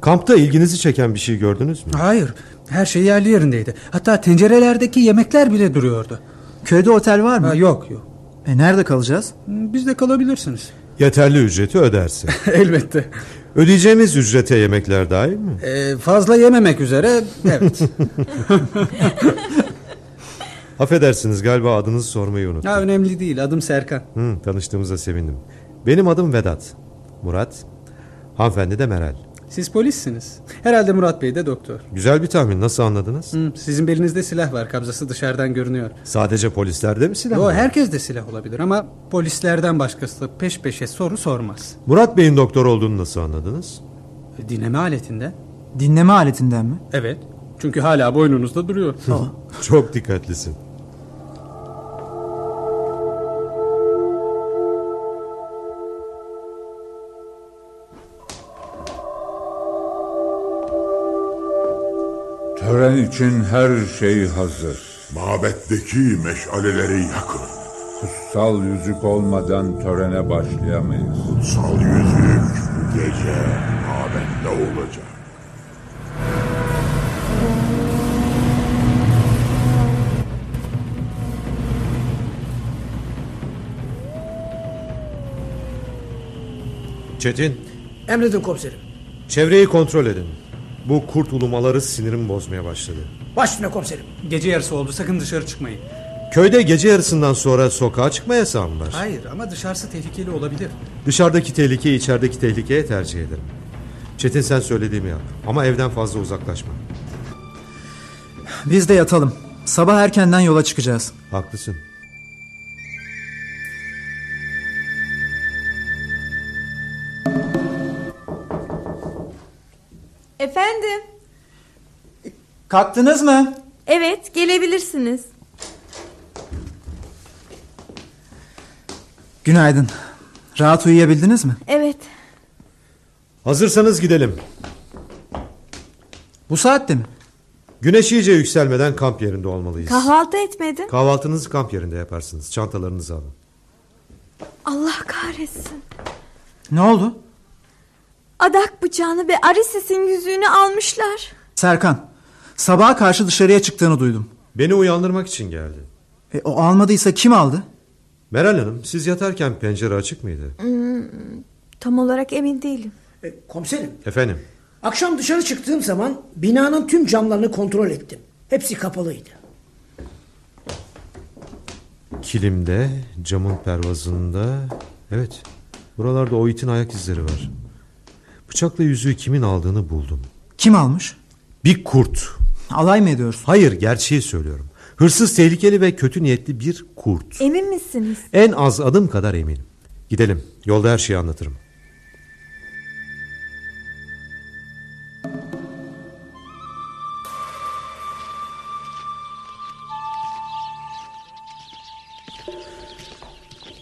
Kampta ilginizi çeken bir şey gördünüz mü? Hayır. Her şey yerli yerindeydi. Hatta tencerelerdeki yemekler bile duruyordu. Köyde otel var mı? Ha, yok yok. E nerede kalacağız? Biz de kalabilirsiniz. Yeterli ücreti ödersin. Elbette. Ödeyeceğimiz ücrete yemekler dahil mi? Ee, fazla yememek üzere evet. Affedersiniz galiba adınızı sormayı unuttum. ha, önemli değil adım Serkan. Hı, tanıştığımıza sevindim. Benim adım Vedat. Murat. Hanımefendi de Meral. Siz polissiniz. Herhalde Murat Bey de doktor. Güzel bir tahmin. Nasıl anladınız? Hı, sizin belinizde silah var. Kabzası dışarıdan görünüyor. Sadece polislerde mi silah Yo, var? herkes de silah olabilir ama polislerden başkası peş peşe soru sormaz. Murat Bey'in doktor olduğunu nasıl anladınız? E, Dinleme aletinden. Dinleme aletinden mi? Evet. Çünkü hala boynunuzda duruyor. Çok dikkatlisin. Tören için her şey hazır. Mabetteki meşaleleri yakın. Kutsal yüzük olmadan törene başlayamayız. Kutsal yüzük bu gece mabette olacak. Çetin, Emredin komiserim. çevreyi kontrol edin. Bu kurt ulumaları sinirimi bozmaya başladı. Baş üstüne komiserim. Gece yarısı oldu sakın dışarı çıkmayın. Köyde gece yarısından sonra sokağa çıkma yasağı mı var? Hayır ama dışarısı tehlikeli olabilir. Dışarıdaki tehlikeyi içerideki tehlikeye tercih ederim. Çetin sen söylediğimi yap. Ama evden fazla uzaklaşma. Biz de yatalım. Sabah erkenden yola çıkacağız. Haklısın. Kalktınız mı? Evet gelebilirsiniz. Günaydın. Rahat uyuyabildiniz mi? Evet. Hazırsanız gidelim. Bu saatte mi? Güneş iyice yükselmeden kamp yerinde olmalıyız. Kahvaltı etmedin. Kahvaltınızı kamp yerinde yaparsınız. Çantalarınızı alın. Allah kahretsin. Ne oldu? Adak bıçağını ve Arisis'in yüzüğünü almışlar. Serkan. Sabaha karşı dışarıya çıktığını duydum. Beni uyandırmak için geldi. E, o almadıysa kim aldı? Meral Hanım siz yatarken pencere açık mıydı? Hmm, tam olarak emin değilim. E, komiserim, Efendim akşam dışarı çıktığım zaman binanın tüm camlarını kontrol ettim. Hepsi kapalıydı. kilimde, camın pervazında... Evet buralarda o itin ayak izleri var. Bıçakla yüzüğü kimin aldığını buldum. Kim almış? Bir kurt. Alay mı ediyorsun? Hayır gerçeği söylüyorum. Hırsız tehlikeli ve kötü niyetli bir kurt. Emin misiniz? En az adım kadar eminim. Gidelim yolda her şeyi anlatırım.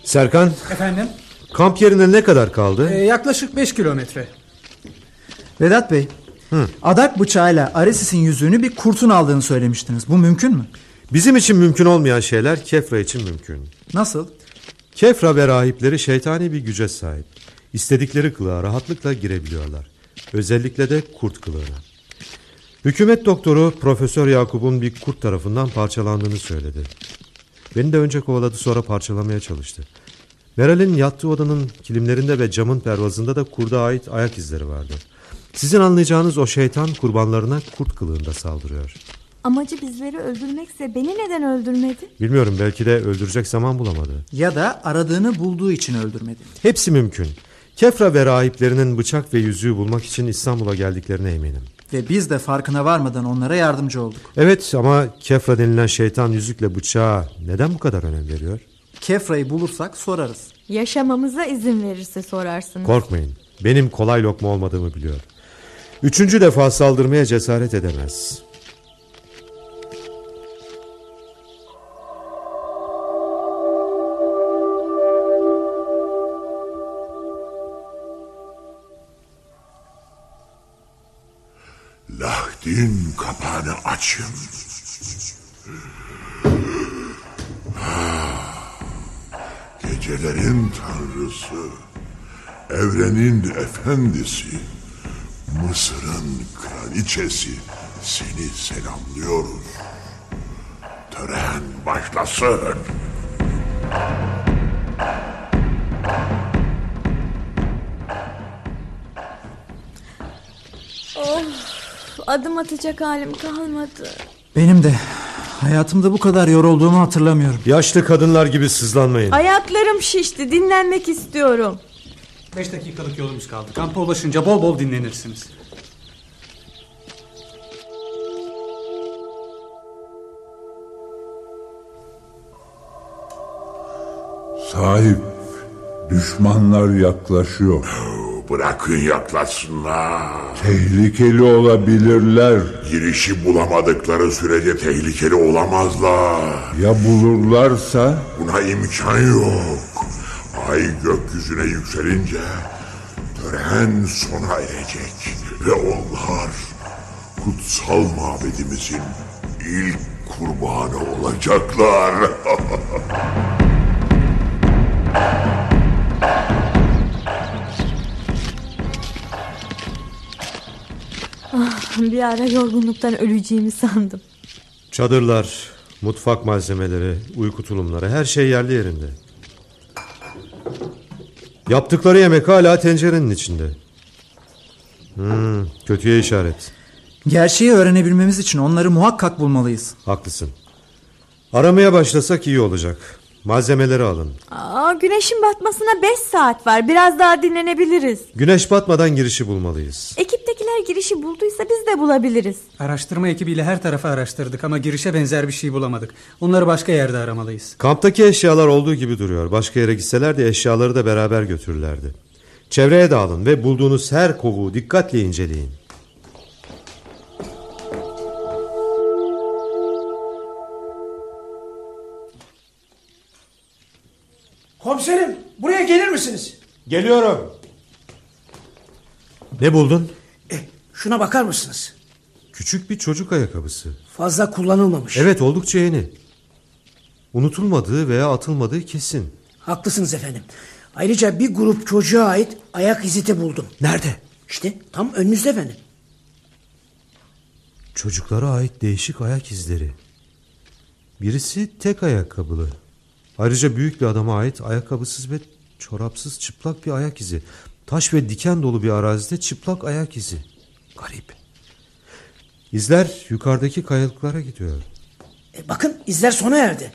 Serkan. Efendim? Kamp yerine ne kadar kaldı? Ee, yaklaşık 5 kilometre. Vedat Bey, adak bıçağıyla Aresis'in yüzüğünü bir kurtun aldığını söylemiştiniz. Bu mümkün mü? Bizim için mümkün olmayan şeyler Kefra için mümkün. Nasıl? Kefra ve rahipleri şeytani bir güce sahip. İstedikleri kılığa rahatlıkla girebiliyorlar. Özellikle de kurt kılığına. Hükümet doktoru Profesör Yakup'un bir kurt tarafından parçalandığını söyledi. Beni de önce kovaladı sonra parçalamaya çalıştı. Meral'in yattığı odanın kilimlerinde ve camın pervazında da kurda ait ayak izleri vardı. Sizin anlayacağınız o şeytan kurbanlarına kurt kılığında saldırıyor. Amacı bizleri öldürmekse beni neden öldürmedi? Bilmiyorum belki de öldürecek zaman bulamadı. Ya da aradığını bulduğu için öldürmedi. Hepsi mümkün. Kefra ve rahiplerinin bıçak ve yüzüğü bulmak için İstanbul'a geldiklerine eminim. Ve biz de farkına varmadan onlara yardımcı olduk. Evet ama Kefra denilen şeytan yüzükle bıçağa neden bu kadar önem veriyor? Kefra'yı bulursak sorarız. Yaşamamıza izin verirse sorarsınız. Korkmayın. Benim kolay lokma olmadığımı biliyor. Üçüncü defa saldırmaya cesaret edemez. Lahdin kapağını açın. Gecelerin tanrısı, evrenin efendisi, Mısır'ın kraliçesi seni selamlıyoruz. Tören başlasın. Oh, adım atacak halim kalmadı. Benim de hayatımda bu kadar yorulduğumu hatırlamıyorum. Yaşlı kadınlar gibi sızlanmayın. Ayaklarım şişti. Dinlenmek istiyorum. 5 dakikalık yolumuz kaldı. Kampa ulaşınca bol bol dinlenirsiniz. Sahip, düşmanlar yaklaşıyor. Bırakın yaklaşsınlar. Tehlikeli olabilirler. Girişi bulamadıkları sürece tehlikeli olamazlar. Ya bulurlarsa? Buna imkan yok. Ay gökyüzüne yükselince tören sona erecek. Ve onlar kutsal mabedimizin ilk kurbanı olacaklar. Ah, bir ara yorgunluktan öleceğimi sandım. Çadırlar, mutfak malzemeleri, uyku tulumları her şey yerli yerinde. Yaptıkları yemek hala tencerenin içinde. Hmm, kötüye işaret. Gerçeği öğrenebilmemiz için onları muhakkak bulmalıyız. Haklısın. Aramaya başlasak iyi olacak. Malzemeleri alın. Aa, güneşin batmasına 5 saat var. Biraz daha dinlenebiliriz. Güneş batmadan girişi bulmalıyız. Ekiptekiler girişi bulduysa biz de bulabiliriz. Araştırma ekibiyle her tarafı araştırdık ama girişe benzer bir şey bulamadık. Onları başka yerde aramalıyız. Kamptaki eşyalar olduğu gibi duruyor. Başka yere gitseler de eşyaları da beraber götürürlerdi. Çevreye dağılın ve bulduğunuz her kovuğu dikkatle inceleyin. Komiserim buraya gelir misiniz? Geliyorum. Ne buldun? Şuna bakar mısınız? Küçük bir çocuk ayakkabısı. Fazla kullanılmamış. Evet oldukça yeni. Unutulmadığı veya atılmadığı kesin. Haklısınız efendim. Ayrıca bir grup çocuğa ait ayak izi de buldum. Nerede? İşte tam önünüzde efendim. Çocuklara ait değişik ayak izleri. Birisi tek ayakkabılı. Ayrıca büyük bir adama ait ayakkabısız ve çorapsız çıplak bir ayak izi. Taş ve diken dolu bir arazide çıplak ayak izi. Garip. İzler yukarıdaki kayalıklara gidiyor. E, bakın izler sona erdi.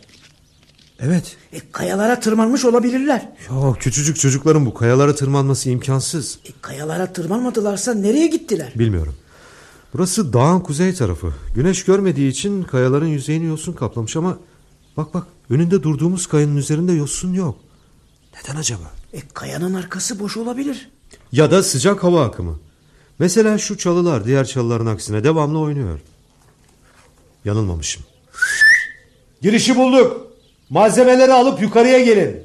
Evet. E, kayalara tırmanmış olabilirler. Yo, küçücük çocukların bu kayalara tırmanması imkansız. E, kayalara tırmanmadılarsa nereye gittiler? Bilmiyorum. Burası dağın kuzey tarafı. Güneş görmediği için kayaların yüzeyini yosun kaplamış ama... Bak bak önünde durduğumuz kayanın üzerinde yosun yok. Neden acaba? E, kayanın arkası boş olabilir. Ya da sıcak hava akımı. Mesela şu çalılar diğer çalıların aksine devamlı oynuyor. Yanılmamışım. Girişi bulduk. Malzemeleri alıp yukarıya gelin.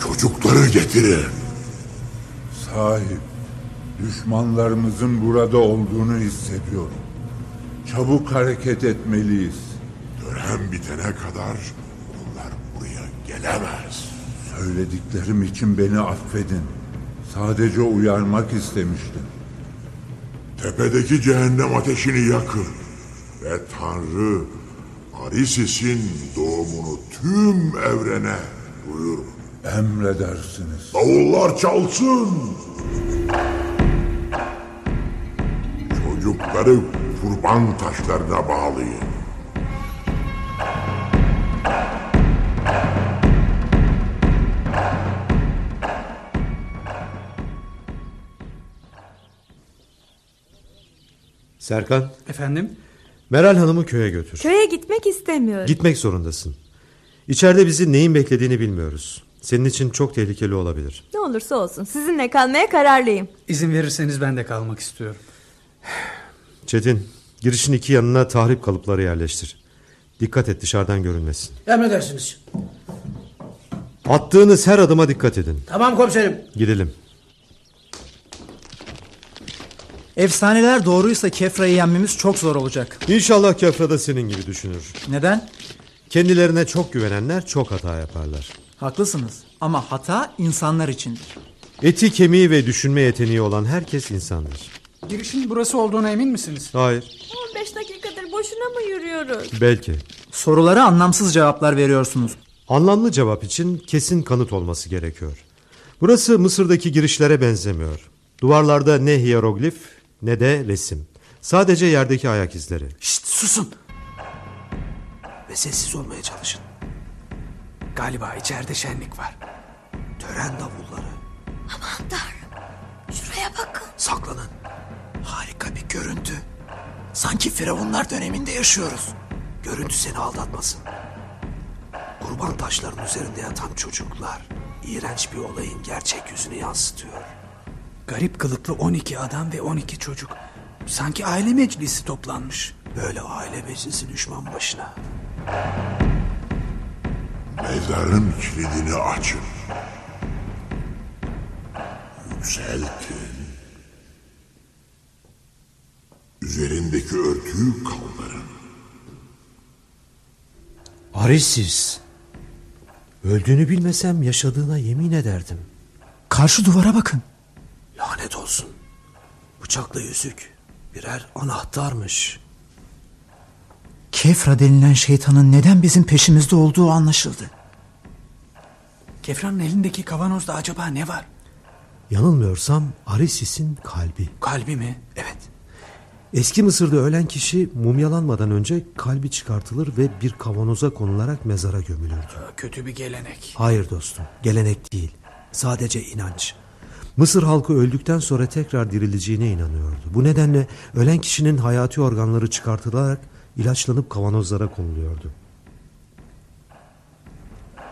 Çocukları getirin. Sahip, düşmanlarımızın burada olduğunu hissediyorum. Çabuk hareket etmeliyiz. Tören bitene kadar onlar buraya gelemez. Söylediklerim için beni affedin. Sadece uyarmak istemiştim. Tepedeki cehennem ateşini yakın. Ve Tanrı Arisis'in doğumunu tüm evrene duyurun. Emredersiniz. Davullar çalsın. Çocukları kurban taşlarına bağlayın. Serkan, Efendim? Meral Hanım'ı köye götür. Köye gitmek istemiyorum. Gitmek zorundasın. İçeride bizi neyin beklediğini bilmiyoruz. Senin için çok tehlikeli olabilir. Ne olursa olsun sizinle kalmaya kararlıyım. İzin verirseniz ben de kalmak istiyorum. Çetin, girişin iki yanına tahrip kalıpları yerleştir. Dikkat et dışarıdan görünmesin. Emredersiniz. Attığınız her adıma dikkat edin. Tamam komiserim. Gidelim. Efsaneler doğruysa Kefra'yı yenmemiz çok zor olacak. İnşallah Kefra da senin gibi düşünür. Neden? Kendilerine çok güvenenler çok hata yaparlar. Haklısınız ama hata insanlar içindir. Eti kemiği ve düşünme yeteneği olan herkes insandır. Girişin burası olduğuna emin misiniz? Hayır, 15 dakikadır boşuna mı yürüyoruz? belki. Sorulara anlamsız cevaplar veriyorsunuz. Anlamlı cevap için kesin kanıt olması gerekiyor. Burası Mısır'daki girişlere benzemiyor. Duvarlarda ne hieroglif ne de resim. Sadece yerdeki ayak izleri. Şşt susun. Ve sessiz olmaya çalışın. Galiba içeride şenlik var. Tören davulları. Aman tanrım. Şuraya bakın. Saklanın. Harika bir görüntü. Sanki firavunlar döneminde yaşıyoruz. Görüntü seni aldatmasın. Kurban taşlarının üzerinde yatan çocuklar iğrenç bir olayın gerçek yüzünü yansıtıyor. Garip kılıklı 12 adam ve 12 çocuk. Sanki aile meclisi toplanmış. Böyle aile meclisi düşman başına. Mezarın kilidini açın. Yükseltin. Üzerindeki örtüyü kaldırın. Arisis. Öldüğünü bilmesem yaşadığına yemin ederdim. Karşı duvara bakın. Lanet olsun. Bıçaklı yüzük birer anahtarmış. Kefra denilen şeytanın neden bizim peşimizde olduğu anlaşıldı. Kefran'ın elindeki kavanozda acaba ne var? Yanılmıyorsam Arisis'in kalbi. Kalbi mi? Evet. Eski Mısır'da ölen kişi mumyalanmadan önce kalbi çıkartılır ve bir kavanoza konularak mezara gömülürdü. Kötü bir gelenek. Hayır dostum, gelenek değil. Sadece inanç. Mısır halkı öldükten sonra tekrar dirileceğine inanıyordu. Bu nedenle ölen kişinin hayati organları çıkartılarak ilaçlanıp kavanozlara konuluyordu.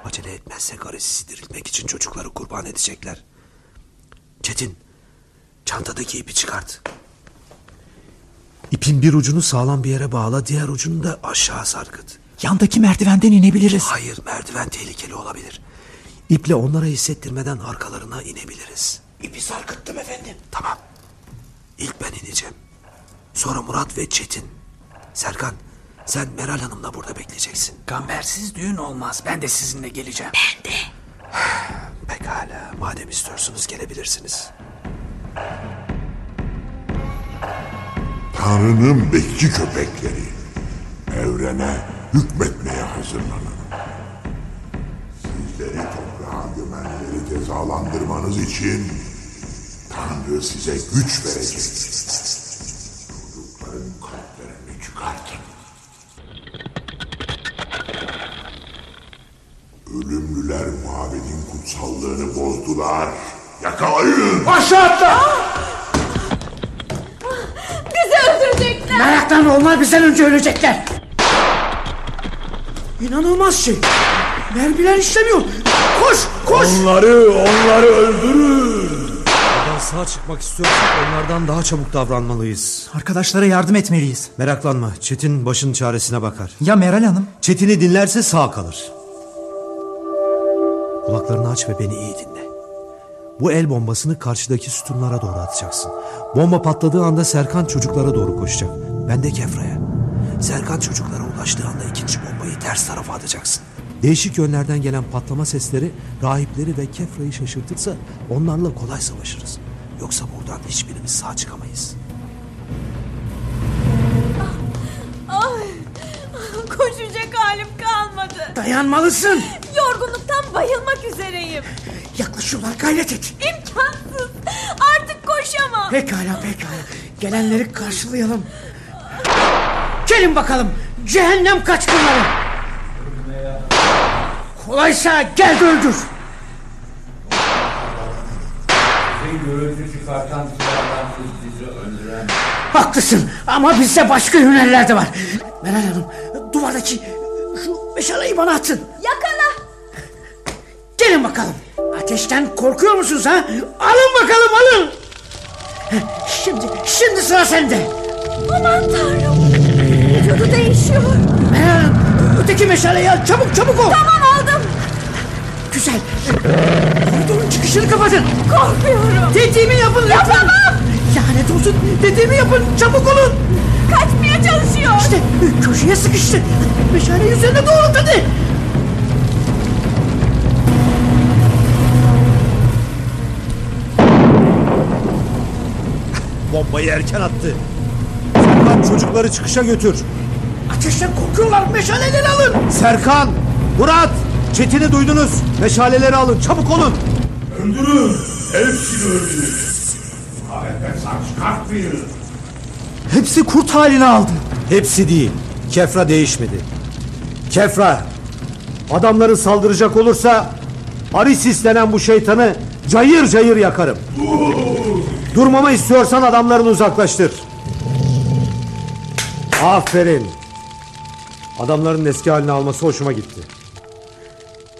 Acele etmezsek Arisis'i diriltmek için çocukları kurban edecekler. Çetin, çantadaki ipi çıkart. İpin bir ucunu sağlam bir yere bağla, diğer ucunu da Aşağı sarkıt. Yandaki merdivenden inebiliriz. Hayır, merdiven tehlikeli olabilir. İple onlara hissettirmeden arkalarına inebiliriz. İpi sarkıttım efendim. Tamam. İlk ben ineceğim. Sonra Murat ve Çetin. Serkan, sen Meral Hanım'la burada bekleyeceksin. Gambersiz düğün olmaz. Ben de sizinle geleceğim. Ben de. Pekala. Madem istiyorsunuz gelebilirsiniz. Tanrı'nın bekçi köpekleri. Evrene hükmetmeye hazırlanın. Sizleri toprağa gömenleri cezalandırmanız için Tanrı size güç verecek. Çocukların kalplerini çıkartın. Ölümlüler mabedin kutsallığını bozdular. Yakalayın! Aşağı atla! Bizi öldürecekler. Meraktan onlar bizden önce ölecekler. İnanılmaz şey. Mermiler işlemiyor. Koş, koş. Onları, onları öldürün. Sağ çıkmak istiyorsak onlardan daha çabuk davranmalıyız. Arkadaşlara yardım etmeliyiz. Meraklanma, Çetin başın çaresine bakar. Ya Meral Hanım? Çetin'i dinlerse sağ kalır. Kulaklarını aç ve beni iyi dinle. Bu el bombasını karşıdaki sütunlara doğru atacaksın. Bomba patladığı anda Serkan çocuklara doğru koşacak. Ben de Kefra'ya. Serkan çocuklara ulaştığı anda ikinci bombayı ters tarafa atacaksın. Değişik yönlerden gelen patlama sesleri rahipleri ve Kefra'yı şaşırtırsa onlarla kolay savaşırız. Yoksa buradan hiçbirimiz sağ çıkamayız. Ay, koşacak halim kalmadı. Dayanmalısın. Yorgunluktan bayılmak üzereyim. Yaklaşıyorlar gayret et. İmkansız. Artık koşamam. Pekala pekala. Gelenleri karşılayalım. Gelin bakalım. Cehennem kaçkınları. Kolaysa gel de öldür. Gürültü çıkartan silahlar bizi öldüren. Haklısın ama bizde başka hünerler de var. Meral Hanım duvardaki şu meşaleyi bana atın. Yakala. Gelin bakalım. Ateşten korkuyor musunuz ha? Alın bakalım alın. Şimdi, şimdi sıra sende. Aman tanrım. Vücudu değişiyor. Meral Hanım öteki meşaleyi al çabuk çabuk ol. Tamam. Güzel. Koridorun çıkışını kapatın. Korkuyorum. Dediğimi yapın lütfen. Yapamam. Lanet olsun dediğimi yapın çabuk olun. Kaçmaya çalışıyor. İşte köşeye sıkıştı. Meşaleyi üzerine doğrult hadi. Bombayı erken attı. Serkan çocukları çıkışa götür. Ateşten korkuyorlar meşaleleri alın. Serkan, Murat, Çetin'i duydunuz. Meşaleleri alın çabuk olun. Öldürün. Hepsini öldürün. Aletler sağ çıkartmayın. Hepsi kurt halini aldı. Hepsi değil. Kefra değişmedi. Kefra, adamların saldıracak olursa Arisis denen bu şeytanı cayır cayır yakarım. Durmamı istiyorsan adamlarını uzaklaştır. Aferin. Adamların eski halini alması hoşuma gitti.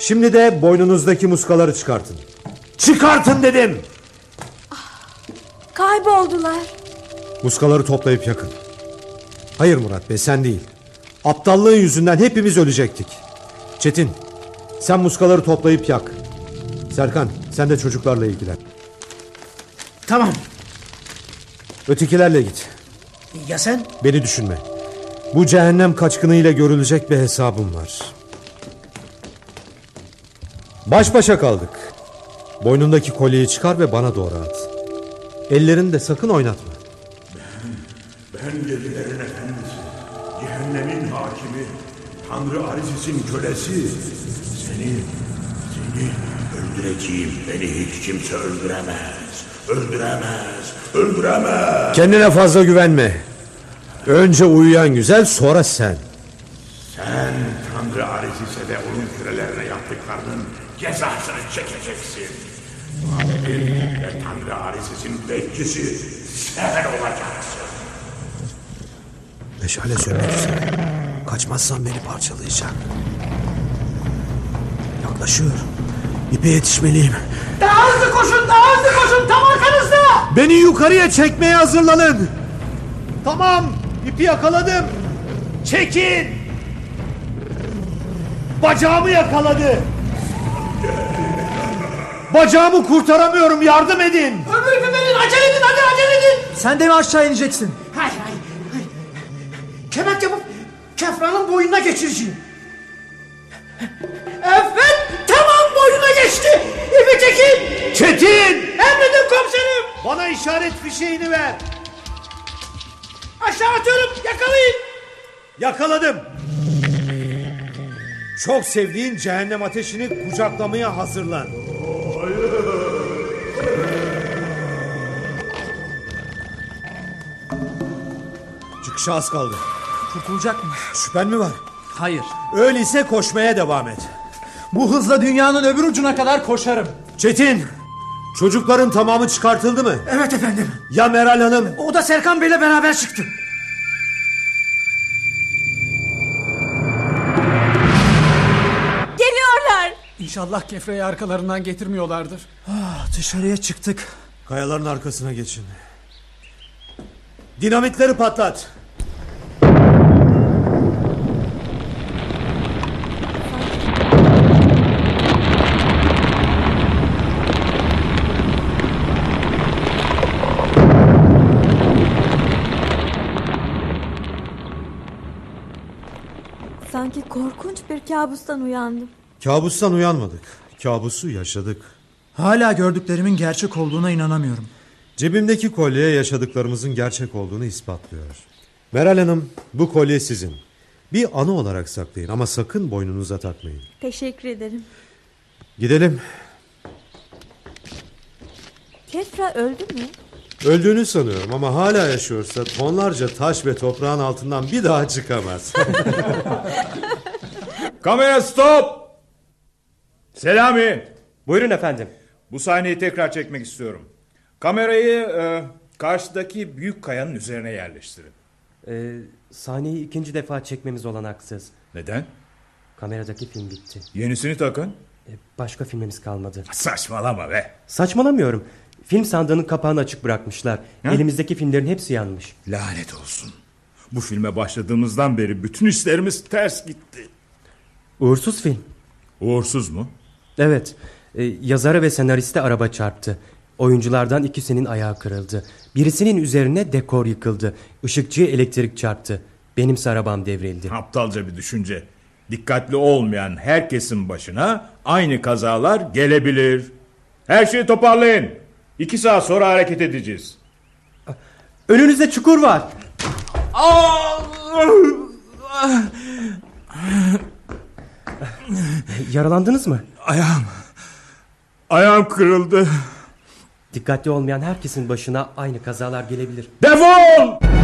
Şimdi de boynunuzdaki muskaları çıkartın. Çıkartın dedim. Kayboldular. Muskaları toplayıp yakın. Hayır Murat Bey sen değil. Aptallığın yüzünden hepimiz ölecektik. Çetin sen muskaları toplayıp yak. Serkan sen de çocuklarla ilgilen. Tamam. Ötekilerle git. Ya sen? Beni düşünme. Bu cehennem kaçkınıyla görülecek bir hesabım var. Baş başa kaldık. Boynundaki kolyeyi çıkar ve bana doğru at. Ellerini de sakın oynatma. Ben gecelerin efendisi. Cehennemin hakimi. Tanrı Arisis'in kölesi. Seni, seni öldüreceğim. Beni hiç kimse öldüremez. Öldüremez. Öldüremez. Kendine fazla güvenme. Önce uyuyan güzel sonra sen. Sen Tanrı Arisis'e ve onun cezasını çekeceksin. Ve Tanrı Arisis'in bekçisi sen olacaksın. Meşale sönmek üzere. Kaçmazsan beni parçalayacak. Yaklaşıyor. İpe yetişmeliyim. Daha hızlı koşun daha hızlı koşun tam arkanızda. Beni yukarıya çekmeye hazırlanın. Tamam, ipi yakaladım. Çekin. Bacağımı yakaladı. Bacağımı kurtaramıyorum, yardım edin. İpi verin acele edin hadi acele edin. Sen de mi aşağı ineceksin? Hayır hayır. hayır. Kemet yapıp Kefra'nın boynuna geçireceğim. Evet tamam boynuna geçti. İpi çekin. Çetin! Emredin komiserim. Bana işaret fişeğini ver. Aşağı atıyorum yakalayın. Yakaladım. Çok sevdiğin cehennem ateşini kucaklamaya hazırlan. Çıkışa az kaldı. Kurtulacak mı? Şüphen mi var? Hayır. Öyleyse koşmaya devam et. Bu hızla dünyanın öbür ucuna kadar koşarım. Çetin, çocukların tamamı çıkartıldı mı? Evet efendim. Ya Meral Hanım? O da Serkan Bey'le beraber çıktı. İnşallah Kefre'yi arkalarından getirmiyorlardır. Ah, dışarıya çıktık. Kayaların arkasına geçin. Dinamitleri patlat. Sanki korkunç bir kabustan uyandım. Kabustan uyanmadık. Kabusu yaşadık. Hala gördüklerimin gerçek olduğuna inanamıyorum. Cebimdeki kolye yaşadıklarımızın gerçek olduğunu ispatlıyor. Meral Hanım bu kolye sizin. Bir anı olarak saklayın ama sakın boynunuza takmayın. Teşekkür ederim. Gidelim. Kefra öldü mü? Öldüğünü sanıyorum ama hala yaşıyorsa tonlarca taş ve toprağın altından bir daha çıkamaz. Kamera stop! Selami! Buyurun efendim. Bu sahneyi tekrar çekmek istiyorum. Kamerayı e, karşıdaki büyük kayanın üzerine yerleştirin. Ee, sahneyi ikinci defa çekmemiz olanaksız. Neden? Kameradaki film bitti. Yenisini takın. Ee, başka filmimiz kalmadı. Saçmalama be. Saçmalamıyorum. Film sandığının kapağını açık bırakmışlar. Ha? Elimizdeki filmlerin hepsi yanmış. Lanet olsun. Bu filme başladığımızdan beri bütün işlerimiz ters gitti. Uğursuz film. Uğursuz mu? Evet. Ee, yazarı ve senaristi araba çarptı. Oyunculardan ikisinin ayağı kırıldı. Birisinin üzerine dekor yıkıldı. Işıkçıya elektrik çarptı. Benimse arabam devrildi. Aptalca bir düşünce. Dikkatli olmayan herkesin başına aynı kazalar gelebilir. Her şeyi toparlayın. İki saat sonra hareket edeceğiz. Önünüzde çukur var. Yaralandınız mı? Ayağım. Ayağım kırıldı. Dikkatli olmayan herkesin başına aynı kazalar gelebilir. Defol!